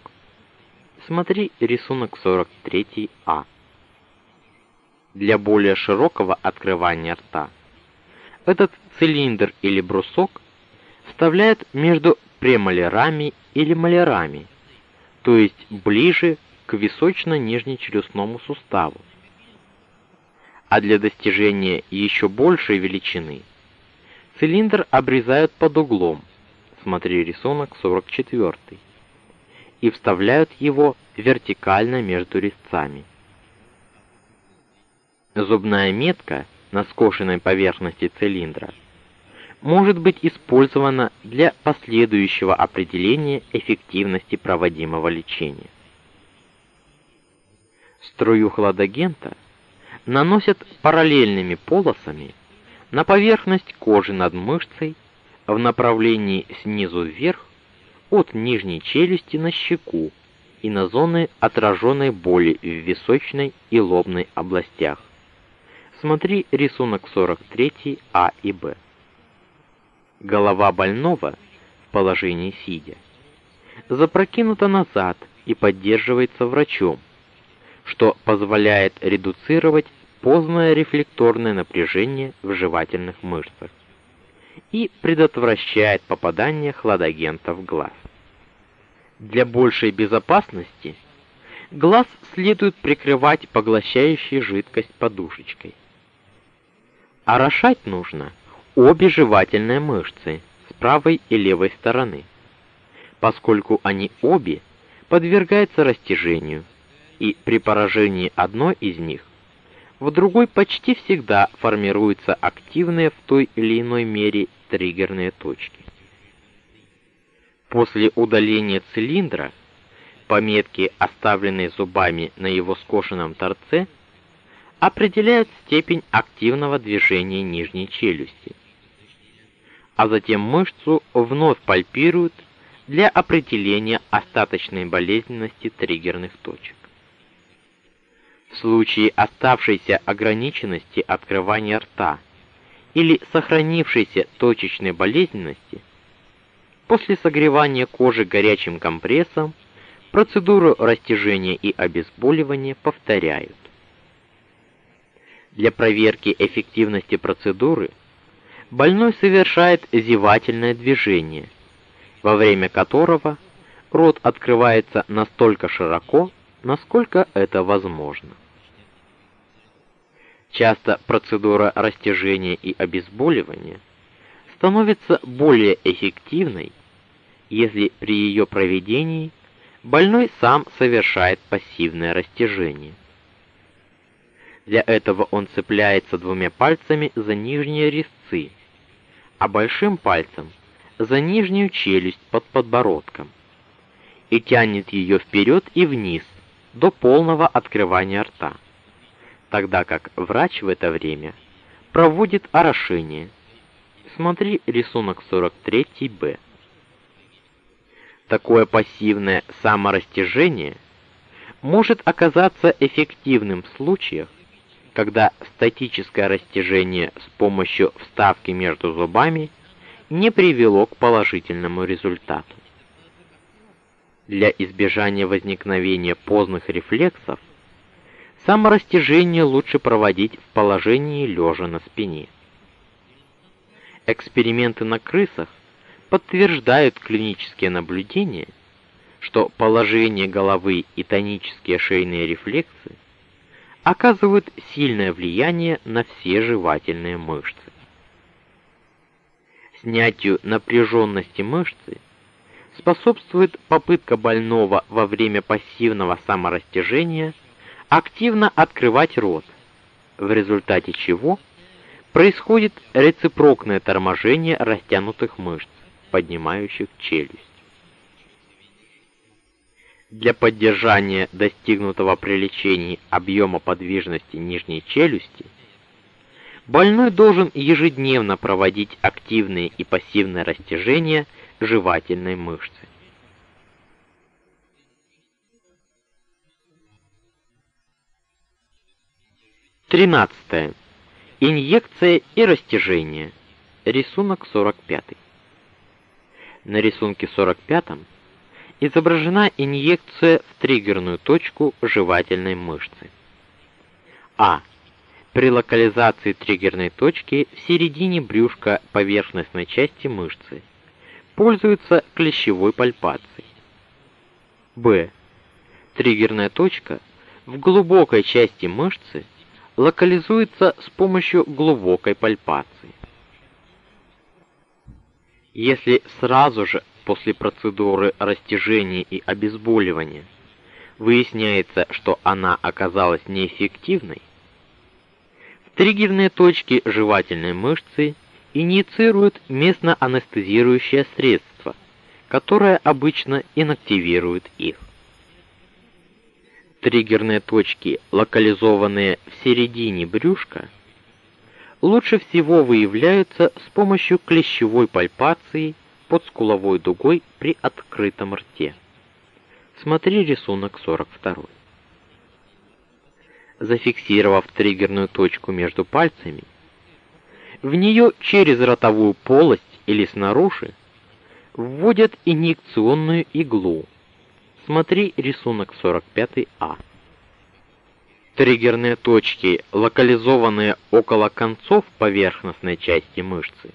Смотри рисунок 43А. Для более широкого открывания рта этот цилиндр или брусок вставляют между премолярами или малярами, то есть ближе к височно-нижнечелюстному суставу. А для достижения еще большей величины цилиндр обрезают под углом. Смотри рисунок 44. И вставляют его вертикально между резцами. Зубная метка на скошенной поверхности цилиндра может быть использована для последующего определения эффективности проводимого лечения. Струю хладагента наносят параллельными полосами на поверхность кожи над мышцей в направлении снизу вверх от нижней челюсти на щеку и на зоны отраженной боли в височной и лобной областях. Смотри рисунок 43 А и Б. Голова больного в положении сидя запрокинута назад и поддерживается врачом, что позволяет редуцировать позднее рефлекторное напряжение в жевательных мышцах и предотвращает попадание хладагента в глаз. Для большей безопасности глаз следует прикрывать поглощающей жидкость подушечкой. Орошать нужно обе жевательные мышцы с правой и левой стороны, поскольку они обе подвергаются растяжению, и при поражении одной из них в другой почти всегда формируются активные в той или иной мере триггерные точки. После удаления цилиндра пометки, оставленные зубами на его скошенном торце, определяют степень активного движения нижней челюсти. А затем мышцу вновь пальпируют для определения остаточной болезненности триггерных точек. В случае оставшейся ограниченности открывания рта или сохранившейся точечной болезненности, после согревания кожи горячим компрессом процедуру растяжения и обезболивания повторяют. Для проверки эффективности процедуры больной совершает зевательное движение, во время которого рот открывается настолько широко, насколько это возможно. Часто процедура растяжения и обезболивания становится более эффективной, если при ее проведении больной сам совершает пассивное растяжение. Для этого он цепляется двумя пальцами за нижние резцы, а большим пальцем за нижнюю челюсть под подбородком и тянет ее вперед и вниз до полного открывания рта, тогда как врач в это время проводит орошение. Смотри рисунок 43-Б. Такое пассивное саморастяжение может оказаться эффективным в случаях, когда статическое растяжение с помощью вставки между зубами не привело к положительному результату. Для избежания возникновения поздних рефлексов саморастяжение лучше проводить в положении лежа на спине. Эксперименты на крысах подтверждают клинические наблюдения, что положение головы и тонические шейные рефлексы оказывают сильное влияние на все жевательные мышцы. Снятию напряженности мышцы способствует попытка больного во время пассивного саморастяжения активно открывать рот, в результате чего происходит рецепрокное торможение растянутых мышц, поднимающих челюсть. Для поддержания достигнутого при лечении объема подвижности нижней челюсти больной должен ежедневно проводить активные и пассивные растяжения жевательной мышцы. Тринадцатое. Инъекция и растяжение. Рисунок 45. На рисунке 45 изображена инъекция в триггерную точку жевательной мышцы. А. При локализации триггерной точки в середине брюшка поверхностной части мышцы пользуется клещевой пальпацией. Б. Триггерная точка в глубокой части мышцы локализуется с помощью глубокой пальпации. Если сразу же после процедуры растяжения и обезболивания выясняется, что она оказалась неэффективной, триггерные точки жевательной мышцы инициируют местно-анестезирующее средство, которое обычно инактивирует их. Триггерные точки, локализованные в середине брюшка, лучше всего выявляются с помощью клещевой пальпации под скуловой дугой при открытом рте. Смотри рисунок 42. Зафиксировав триггерную точку между пальцами, в нее через ротовую полость или снаружи вводят инъекционную иглу. Смотри рисунок 45А. Триггерные точки, локализованные около концов поверхностной части мышцы,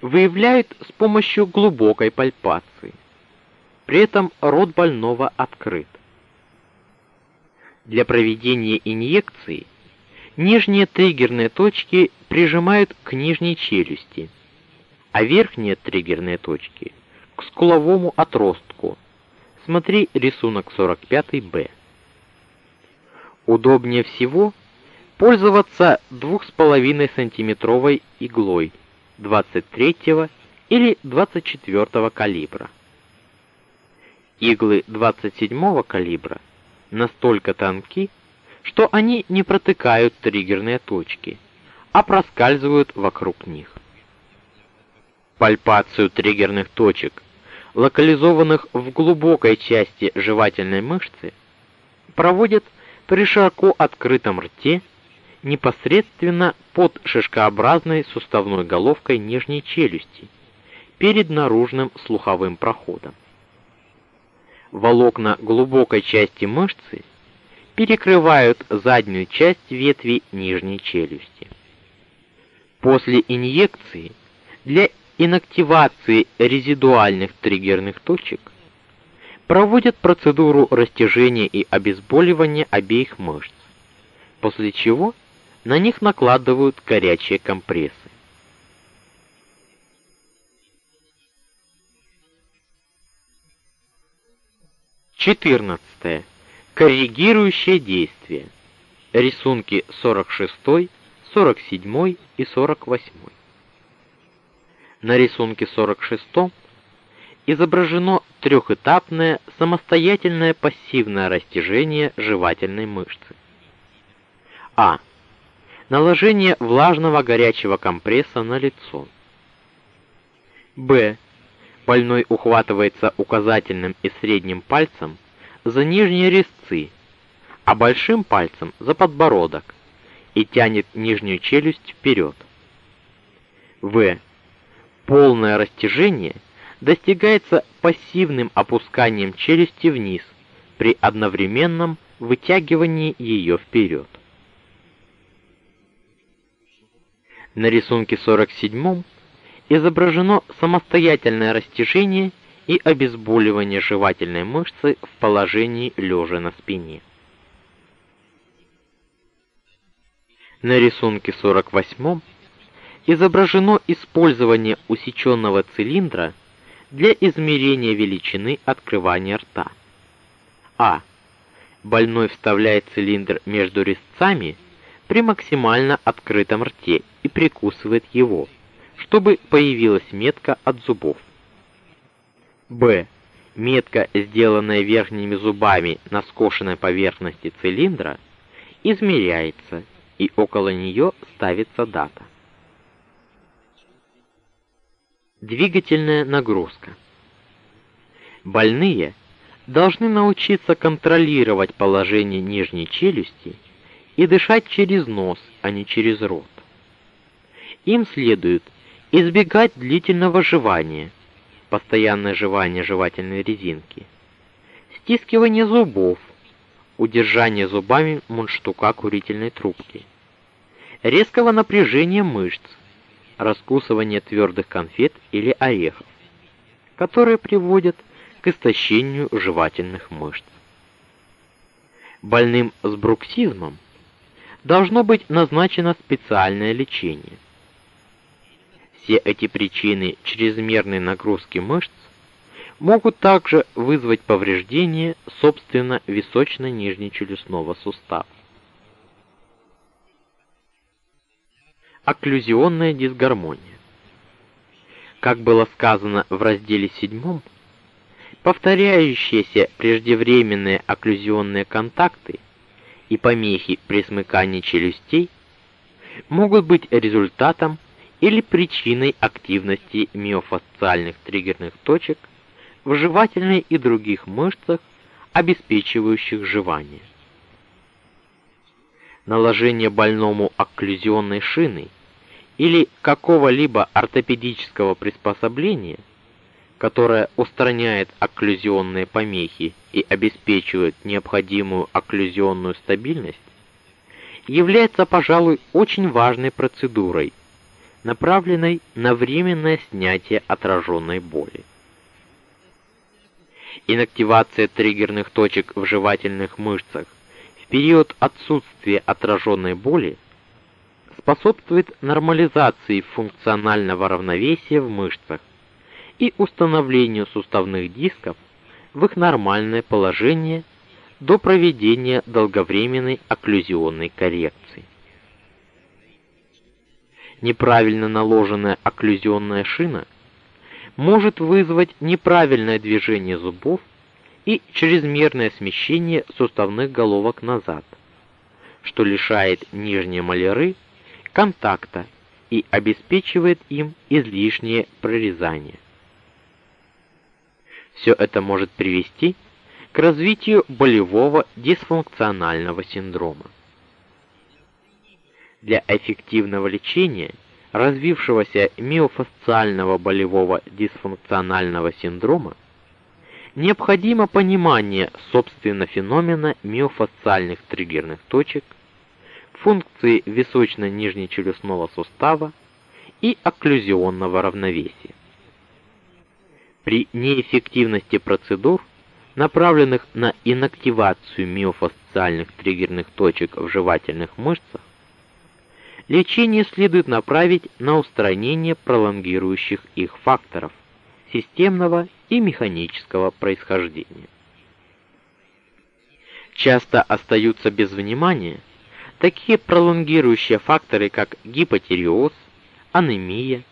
выявляют с помощью глубокой пальпации. При этом рот больного открыт. Для проведения инъекции нижние триггерные точки прижимают к нижней челюсти, а верхние триггерные точки к скуловому отростку. Смотри рисунок 45-Б. Удобнее всего пользоваться 2,5 сантиметровой иглой 23 или 24 калибра. Иглы 27 калибра настолько тонки, что они не протыкают триггерные точки, а проскальзывают вокруг них. Пальпацию триггерных точек, локализованных в глубокой части жевательной мышцы, проводят при широко открытом рте непосредственно под шишкообразной суставной головкой нижней челюсти, перед наружным слуховым проходом. Волокна глубокой части мышцы перекрывают заднюю часть ветви нижней челюсти. После инъекции для инактивации резидуальных триггерных точек проводят процедуру растяжения и обезболивания обеих мышц, после чего на них накладывают горячие компрессы. Четырнадцатое. Коррегирующее действие. Рисунки 46, 47 и 48. На рисунке 46 изображено трехэтапное самостоятельное пассивное растяжение жевательной мышцы. А. Наложение влажного горячего компресса на лицо. Б. Больной ухватывается указательным и средним пальцем за нижние резцы, а большим пальцем за подбородок и тянет нижнюю челюсть вперед. В. Полное растяжение достигается пассивным опусканием челюсти вниз при одновременном вытягивании ее вперед. На рисунке 47 изображено самостоятельное растяжение и обезболивание жевательной мышцы в положении лежа на спине. На рисунке 48 изображено использование усеченного цилиндра для измерения величины открывания рта. А. Больной вставляет цилиндр между резцами при максимально открытом рте и прикусывает его, чтобы появилась метка от зубов. Б. Метка, сделанная верхними зубами на скошенной поверхности цилиндра, измеряется, и около нее ставится дата. Двигательная нагрузка. Больные должны научиться контролировать положение нижней челюсти и дышать через нос, а не через рот. Им следует избегать длительного жевания, постоянное жевание жевательной резинки, стискивание зубов, удержание зубами мундштука курительной трубки, резкого напряжения мышц, раскусывание твердых конфет или орехов, которые приводят к истощению жевательных мышц. Больным с бруксизмом должно быть назначено специальное лечение. Все эти причины чрезмерной нагрузки мышц могут также вызвать повреждение собственно височно-нижнечелюстного сустава. Окклюзионная дисгармония. Как было сказано в разделе 7, повторяющиеся преждевременные окклюзионные контакты и помехи при смыкании челюстей могут быть результатом или причиной активности миофасциальных триггерных точек в жевательной и других мышцах, обеспечивающих жевание. Наложение больному окклюзионной шины или какого-либо ортопедического приспособления, которое устраняет окклюзионные помехи и обеспечивает необходимую окклюзионную стабильность, является, пожалуй, очень важной процедурой, направленной на временное снятие отраженной боли. Инактивация триггерных точек в жевательных мышцах период отсутствия отраженной боли способствует нормализации функционального равновесия в мышцах и установлению суставных дисков в их нормальное положение до проведения долговременной окклюзионной коррекции. Неправильно наложенная окклюзионная шина – может вызвать неправильное движение зубов и чрезмерное смещение суставных головок назад, что лишает нижние моляры контакта и обеспечивает им излишнее прорезание. Все это может привести к развитию болевого дисфункционального синдрома. Для эффективного лечения – развившегося миофасциального болевого дисфункционального синдрома, необходимо понимание собственно феномена миофасциальных триггерных точек, функции височно-нижнечелюстного сустава и окклюзионного равновесия. При неэффективности процедур, направленных на инактивацию миофасциальных триггерных точек в жевательных мышцах, Лечение следует направить на устранение пролонгирующих их факторов системного и механического происхождения. Часто остаются без внимания такие пролонгирующие факторы, как гипотиреоз, анемия,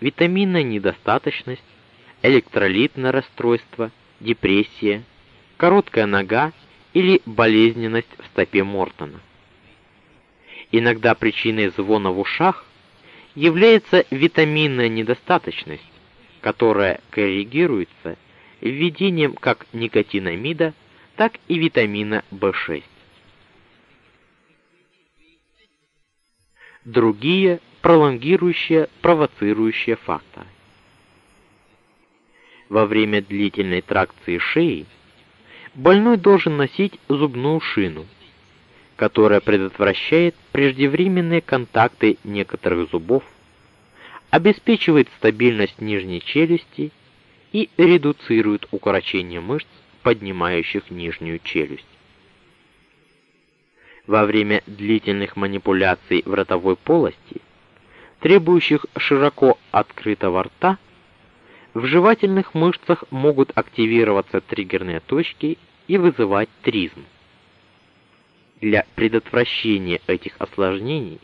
витаминная недостаточность, электролитное расстройство, депрессия, короткая нога или болезненность в стопе Мортона. Иногда причиной звона в ушах является витаминная недостаточность, которая коррегируется введением как никотинамида, так и витамина В6. Другие пролонгирующие, провоцирующие факторы. Во время длительной тракции шеи больной должен носить зубную шину, которая предотвращает преждевременные контакты некоторых зубов, обеспечивает стабильность нижней челюсти и редуцирует укорочение мышц, поднимающих нижнюю челюсть. Во время длительных манипуляций в ротовой полости, требующих широко открытого рта, в жевательных мышцах могут активироваться триггерные точки и вызывать тризм. Для предотвращения этих осложнений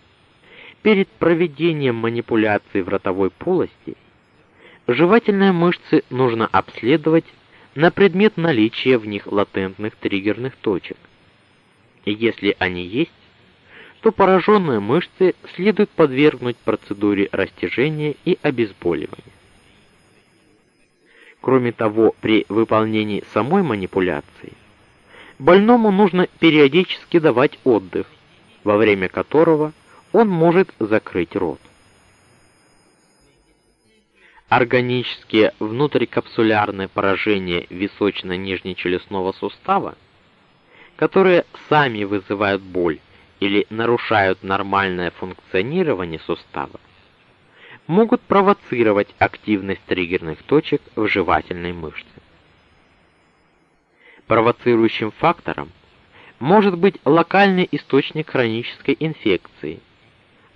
перед проведением манипуляций в ротовой полости жевательные мышцы нужно обследовать на предмет наличия в них латентных триггерных точек. И если они есть, то пораженные мышцы следует подвергнуть процедуре растяжения и обезболивания. Кроме того, при выполнении самой манипуляции больному нужно периодически давать отдых, во время которого он может закрыть рот. Органические внутрикапсулярные поражения височно-нижнечелюстного сустава, которые сами вызывают боль или нарушают нормальное функционирование сустава, могут провоцировать активность триггерных точек в жевательной мышце. Провоцирующим фактором может быть локальный источник хронической инфекции,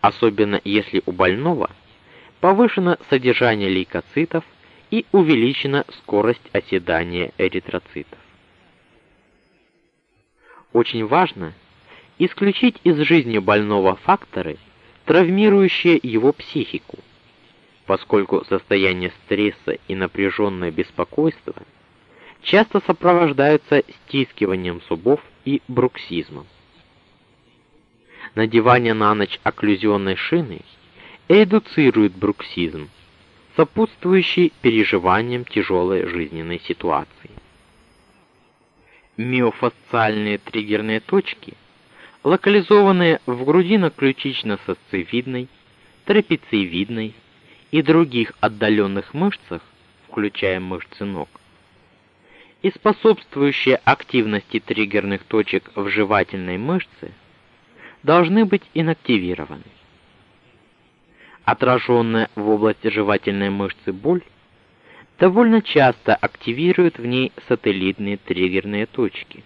особенно если у больного повышено содержание лейкоцитов и увеличена скорость оседания эритроцитов. Очень важно исключить из жизни больного факторы, травмирующие его психику, поскольку состояние стресса и напряженное беспокойство часто сопровождаются стискиванием зубов и бруксизмом. Надевание на ночь окклюзионной шины эдуцирует бруксизм, сопутствующий переживаниям тяжелой жизненной ситуации. Миофасциальные триггерные точки, локализованные в грудино-ключично-сосцевидной, трапециевидной, и других отдаленных мышцах, включая мышцы ног, и способствующие активности триггерных точек в жевательной мышце, должны быть инактивированы. Отраженная в области жевательной мышцы боль довольно часто активирует в ней сателлитные триггерные точки.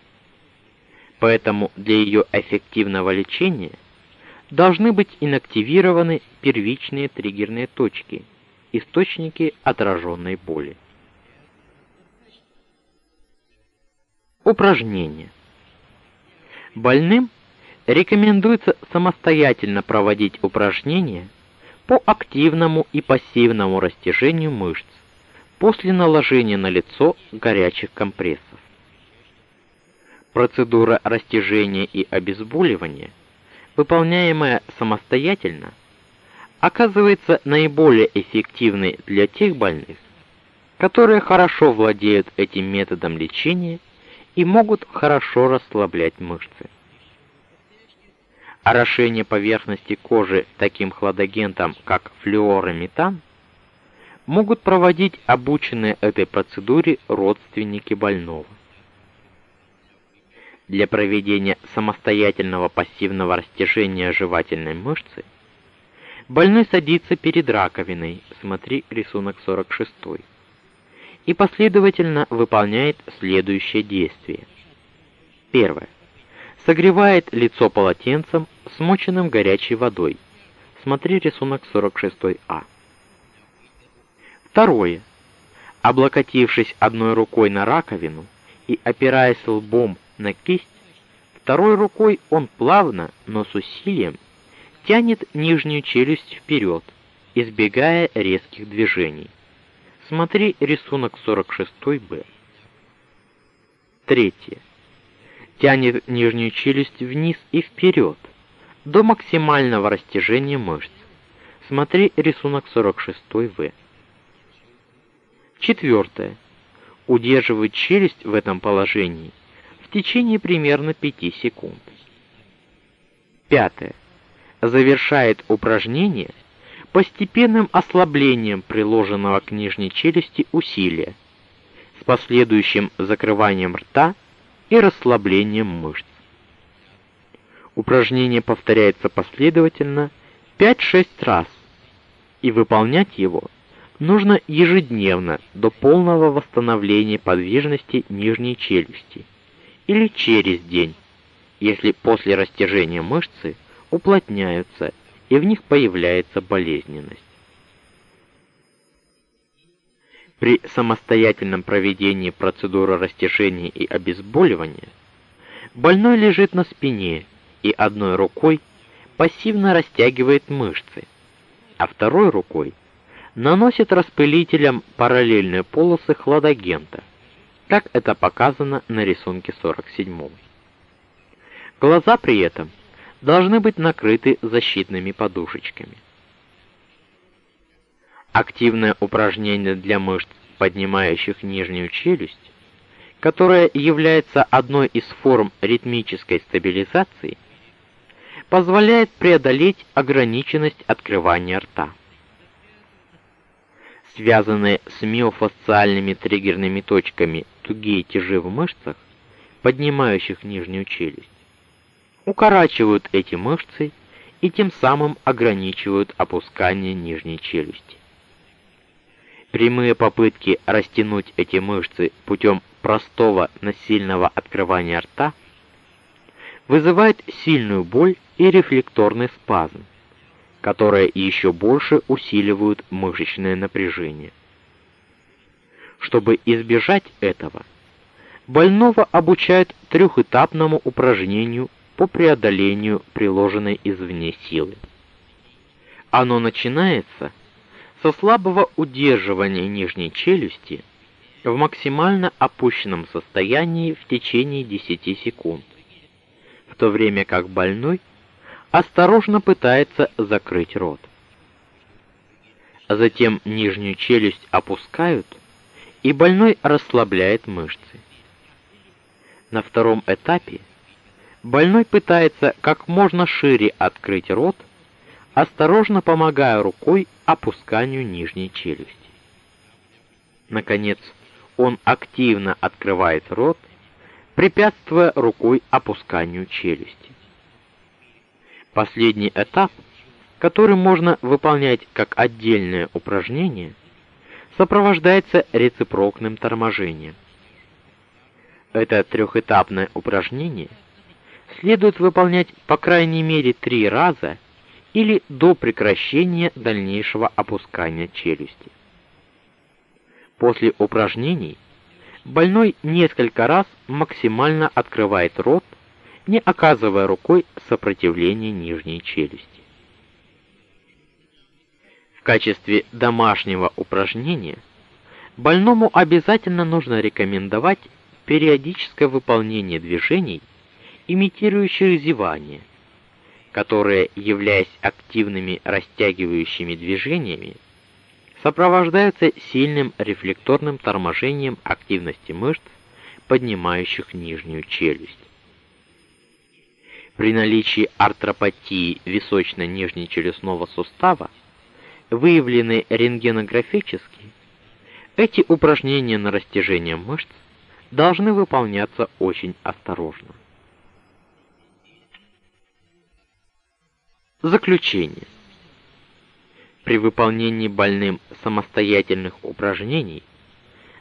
Поэтому для ее эффективного лечения – должны быть инактивированы первичные триггерные точки, источники отраженной боли. Упражнения. Больным рекомендуется самостоятельно проводить упражнения по активному и пассивному растяжению мышц после наложения на лицо горячих компрессов. Процедура растяжения и обезболивания выполняемая самостоятельно, оказывается наиболее эффективной для тех больных, которые хорошо владеют этим методом лечения и могут хорошо расслаблять мышцы. Орошение поверхности кожи таким хладагентом, как флюорометан, могут проводить обученные этой процедуре родственники больного. Для проведения самостоятельного пассивного растяжения жевательной мышцы больной садится перед раковиной, смотри рисунок 46, и последовательно выполняет следующее действие. Первое. Согревает лицо полотенцем, смоченным горячей водой. Смотри рисунок 46А. Второе. Облокотившись одной рукой на раковину и опираясь лбом на кисть, второй рукой он плавно, но с усилием тянет нижнюю челюсть вперед, избегая резких движений. Смотри рисунок 46-Б. Третье. Тянет нижнюю челюсть вниз и вперед до максимального растяжения мышц. Смотри рисунок 46-В. Четвертое. Удерживает челюсть в этом положении в течение примерно 5 секунд. Пятое. Завершает упражнение постепенным ослаблением приложенного к нижней челюсти усилия с последующим закрыванием рта и расслаблением мышц. Упражнение повторяется последовательно 5-6 раз, и выполнять его нужно ежедневно до полного восстановления подвижности нижней челюсти или через день, если после растяжения мышцы уплотняются и в них появляется болезненность. При самостоятельном проведении процедуры растяжения и обезболивания больной лежит на спине и одной рукой пассивно растягивает мышцы, а второй рукой наносит распылителем параллельные полосы хладагента, как это показано на рисунке 47. Глаза при этом должны быть накрыты защитными подушечками. Активное упражнение для мышц, поднимающих нижнюю челюсть, которое является одной из форм ритмической стабилизации, позволяет преодолеть ограниченность открывания рта. Связанные с миофасциальными триггерными точками тугие тяжи в мышцах, поднимающих нижнюю челюсть, укорачивают эти мышцы и тем самым ограничивают опускание нижней челюсти. Прямые попытки растянуть эти мышцы путем простого насильного открывания рта вызывают сильную боль и рефлекторный спазм, которые еще больше усиливают мышечное напряжение. Чтобы избежать этого, больного обучают трехэтапному упражнению по преодолению приложенной извне силы. Оно начинается со слабого удерживания нижней челюсти в максимально опущенном состоянии в течение 10 секунд, в то время как больной осторожно пытается закрыть рот. Затем нижнюю челюсть опускают, и больной расслабляет мышцы. На втором этапе Больной пытается как можно шире открыть рот, осторожно помогая рукой опусканию нижней челюсти. Наконец, он активно открывает рот, препятствуя рукой опусканию челюсти. Последний этап, который можно выполнять как отдельное упражнение, сопровождается рецепрокным торможением. Это трехэтапное упражнение – следует выполнять по крайней мере три раза или до прекращения дальнейшего опускания челюсти. После упражнений больной несколько раз максимально открывает рот, не оказывая рукой сопротивления нижней челюсти. В качестве домашнего упражнения больному обязательно нужно рекомендовать периодическое выполнение движений имитирующих зевание, которые, являясь активными растягивающими движениями, сопровождаются сильным рефлекторным торможением активности мышц, поднимающих нижнюю челюсть. При наличии артропатии височно-нижнечелюстного сустава, выявленной рентгенографически, эти упражнения на растяжение мышц должны выполняться очень осторожно. Заключение. При выполнении больным самостоятельных упражнений,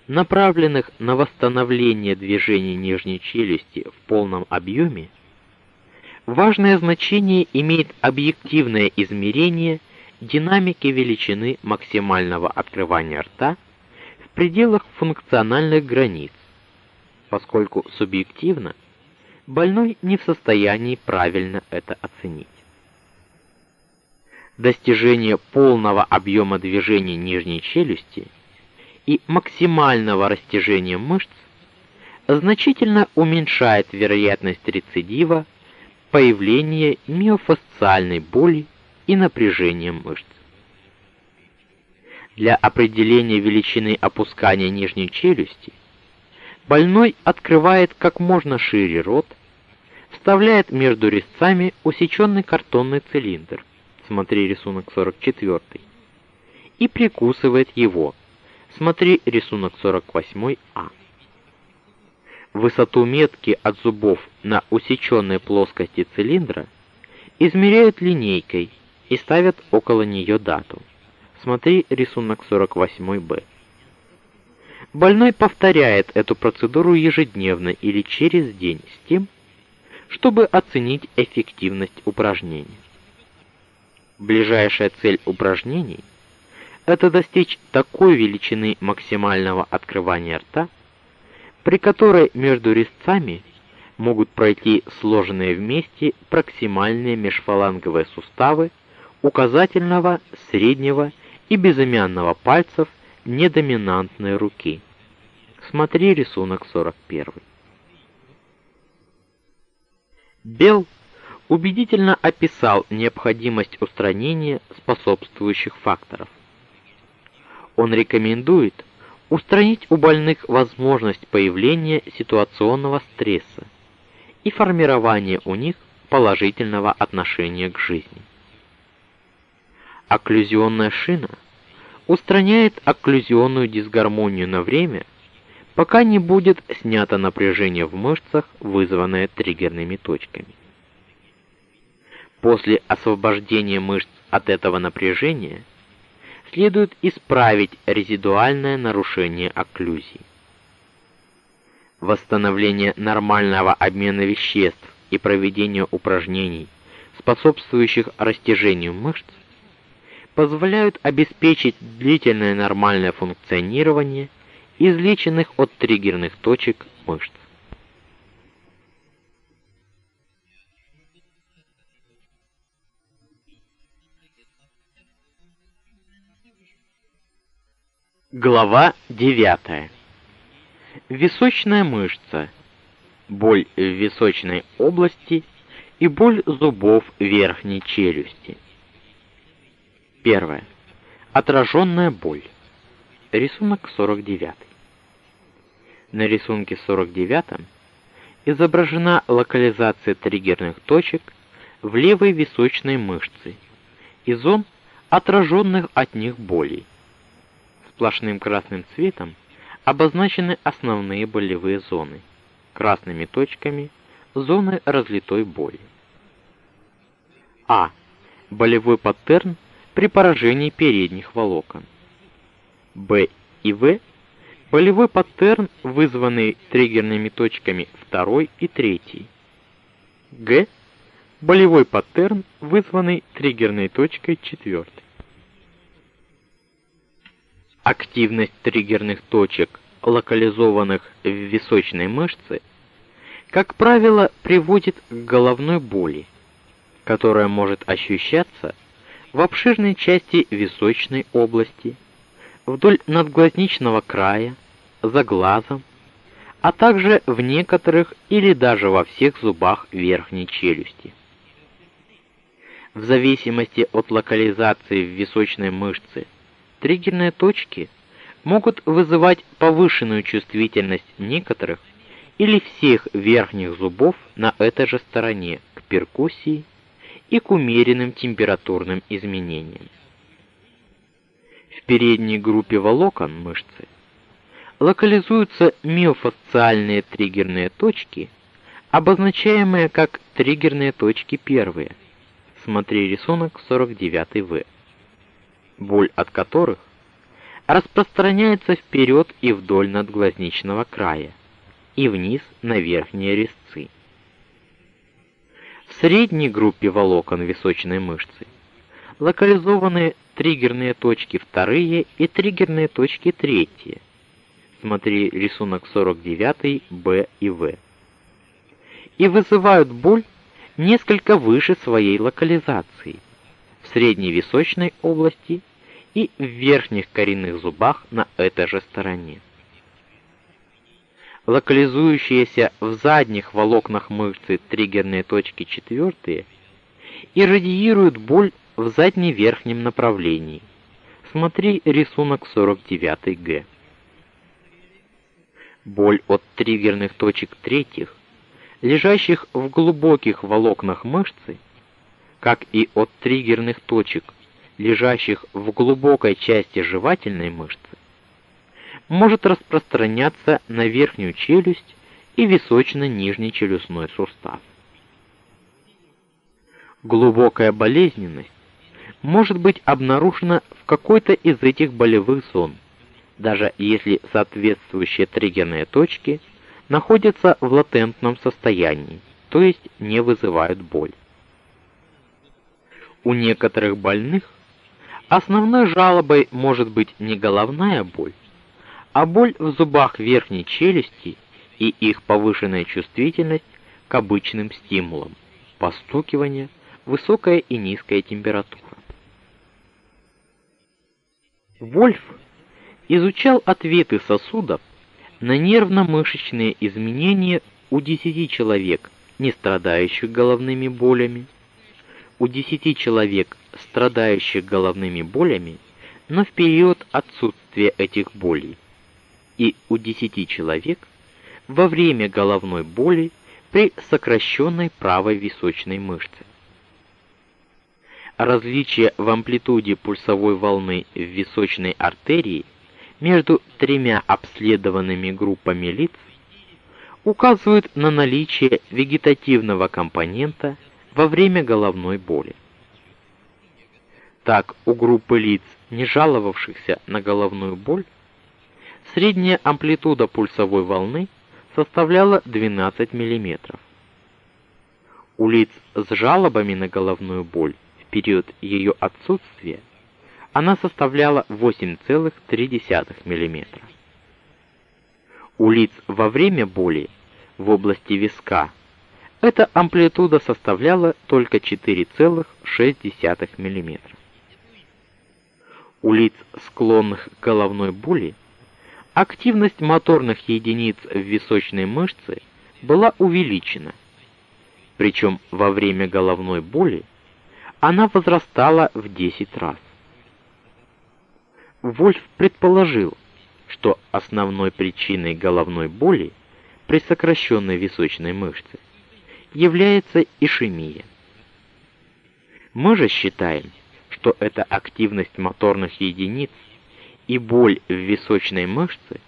направленных на восстановление движений нижней челюсти в полном объеме, важное значение имеет объективное измерение динамики величины максимального открывания рта в пределах функциональных границ, поскольку субъективно больной не в состоянии правильно это оценить достижение полного объема движения нижней челюсти и максимального растяжения мышц значительно уменьшает вероятность рецидива, появления миофасциальной боли и напряжения мышц. Для определения величины опускания нижней челюсти больной открывает как можно шире рот, вставляет между резцами усеченный картонный цилиндр смотри рисунок 44, и прикусывает его, смотри рисунок 48А. Высоту метки от зубов на усеченной плоскости цилиндра измеряют линейкой и ставят около нее дату. Смотри рисунок 48Б. Больной повторяет эту процедуру ежедневно или через день с тем, чтобы оценить эффективность упражнения. Ближайшая цель упражнений это достичь такой величины максимального открывания рта, при которой между резцами могут пройти сложенные вместе проксимальные межфаланговые суставы указательного, среднего и безымянного пальцев недоминантной руки. Смотри рисунок 41. Белл убедительно описал необходимость устранения способствующих факторов. Он рекомендует устранить у больных возможность появления ситуационного стресса и формирования у них положительного отношения к жизни. Окклюзионная шина устраняет окклюзионную дисгармонию на время, пока не будет снято напряжение в мышцах, вызванное триггерными точками. После освобождения мышц от этого напряжения следует исправить резидуальное нарушение окклюзии. Восстановление нормального обмена веществ и проведение упражнений, способствующих растяжению мышц, позволяют обеспечить длительное нормальное функционирование излеченных от триггерных точек мышц. Глава 9. Височная мышца. Боль в височной области и боль зубов верхней челюсти. Первое. Отраженная боль. Рисунок 49. На рисунке 49 изображена локализация триггерных точек в левой височной мышце и зон отраженных от них болей сплошным красным цветом обозначены основные болевые зоны. Красными точками зоны разлитой боли. А. Болевой паттерн при поражении передних волокон. Б и В. Болевой паттерн, вызванный триггерными точками 2 и 3. Г. Болевой паттерн, вызванный триггерной точкой 4. Активность триггерных точек, локализованных в височной мышце, как правило, приводит к головной боли, которая может ощущаться в обширной части височной области, вдоль надглазничного края, за глазом, а также в некоторых или даже во всех зубах верхней челюсти. В зависимости от локализации в височной мышце Триггерные точки могут вызывать повышенную чувствительность некоторых или всех верхних зубов на этой же стороне к перкуссии и к умеренным температурным изменениям. В передней группе волокон мышцы локализуются миофасциальные триггерные точки, обозначаемые как триггерные точки первые. Смотри рисунок 49В боль от которых распространяется вперед и вдоль надглазничного края и вниз на верхние резцы. В средней группе волокон височной мышцы локализованы триггерные точки вторые и триггерные точки третьи. Смотри рисунок 49 Б и В. И вызывают боль несколько выше своей локализации в средней височной области и в верхних коренных зубах на этой же стороне. Локализующиеся в задних волокнах мышцы триггерные точки четвертые иррадиируют боль в задне-верхнем направлении. Смотри рисунок 49Г. Боль от триггерных точек третьих, лежащих в глубоких волокнах мышцы, как и от триггерных точек лежащих в глубокой части жевательной мышцы, может распространяться на верхнюю челюсть и височно-нижний челюстной сустав. Глубокая болезненность может быть обнаружена в какой-то из этих болевых зон, даже если соответствующие триггерные точки находятся в латентном состоянии то есть не вызывают боль. У некоторых больных основной жалобой может быть не головная боль, а боль в зубах верхней челюсти и их повышенная чувствительность к обычным стимулам: постукивание, высокая и низкая температура. Вольф изучал ответы сосудов на нервно-мышечные изменения у 10 человек, не страдающих головными болями, у 10 человек, страдающих головными болями, но в период отсутствия этих болей, и у 10 человек во время головной боли при сокращенной правой височной мышце. Различие в амплитуде пульсовой волны в височной артерии – между тремя обследованными группами лиц указывают на наличие вегетативного компонента во время головной боли. Так, у группы лиц, не жаловавшихся на головную боль, средняя амплитуда пульсовой волны составляла 12 мм. У лиц с жалобами на головную боль в период ее отсутствия она составляла 8,3 мм. У лиц во время боли в области виска эта амплитуда составляла только 4,6 мм. У лиц, склонных к головной боли, активность моторных единиц в височной мышце была увеличена. Причем во время головной боли она возрастала в 10 раз. Вольф предположил, что основной причиной головной боли при сокращенной височной мышце является ишемия. Мы же считаем, что эта активность моторных единиц и боль в височной мышце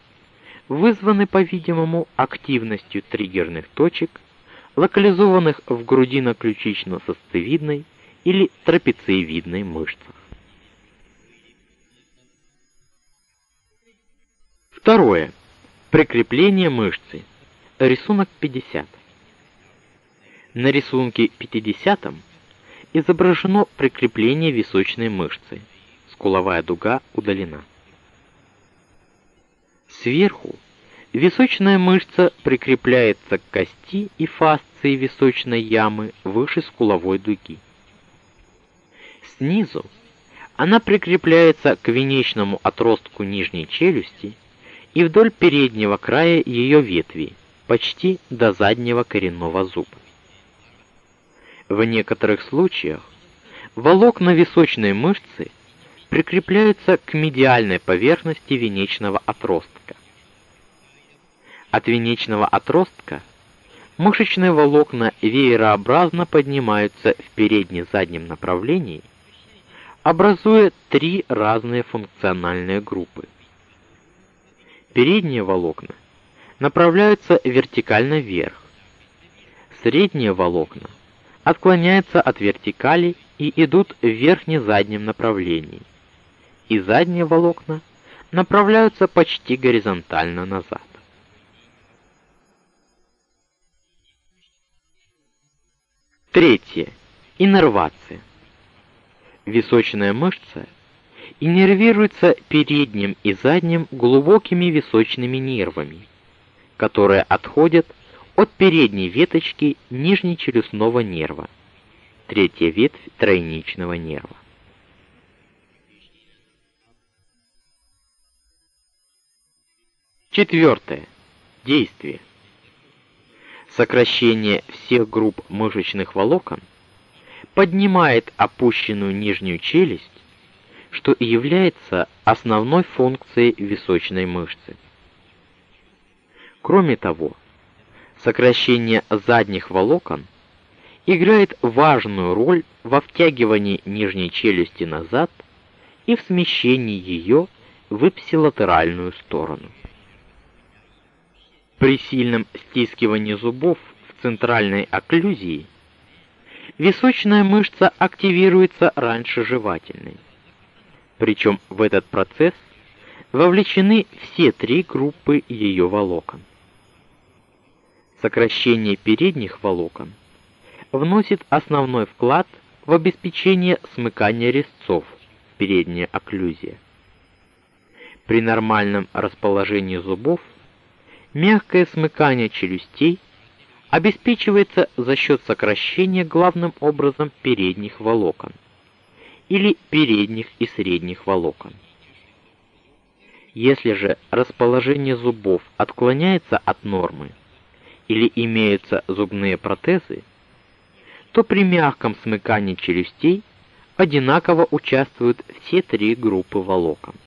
вызваны, по-видимому, активностью триггерных точек, локализованных в грудино-ключично-состовидной или трапециевидной мышцах. Второе. Прикрепление мышцы. Рисунок 50. На рисунке 50 изображено прикрепление височной мышцы. Скуловая дуга удалена. Сверху височная мышца прикрепляется к кости и фасции височной ямы выше скуловой дуги. Снизу она прикрепляется к венечному отростку нижней челюсти и вдоль переднего края ее ветви, почти до заднего коренного зуба. В некоторых случаях волокна височной мышцы прикрепляются к медиальной поверхности венечного отростка. От венечного отростка мышечные волокна веерообразно поднимаются в передне-заднем направлении, образуя три разные функциональные группы Передние волокна направляются вертикально вверх. Средние волокна отклоняются от вертикали и идут в верхне-заднем направлении. И задние волокна направляются почти горизонтально назад. Третье. Иннервация. Височная мышца – иннервируется передним и задним глубокими височными нервами, которые отходят от передней веточки нижнечелюстного нерва, третья ветвь тройничного нерва. Четвертое. Действие. Сокращение всех групп мышечных волокон поднимает опущенную нижнюю челюсть что и является основной функцией височной мышцы. Кроме того, сокращение задних волокон играет важную роль во втягивании нижней челюсти назад и в смещении ее в ипсилатеральную сторону. При сильном стискивании зубов в центральной окклюзии височная мышца активируется раньше жевательной. Причем в этот процесс вовлечены все три группы ее волокон. Сокращение передних волокон вносит основной вклад в обеспечение смыкания резцов в передней окклюзии. При нормальном расположении зубов мягкое смыкание челюстей обеспечивается за счет сокращения главным образом передних волокон или передних и средних волокон. Если же расположение зубов отклоняется от нормы или имеются зубные протезы, то при мягком смыкании челюстей одинаково участвуют все три группы волокон.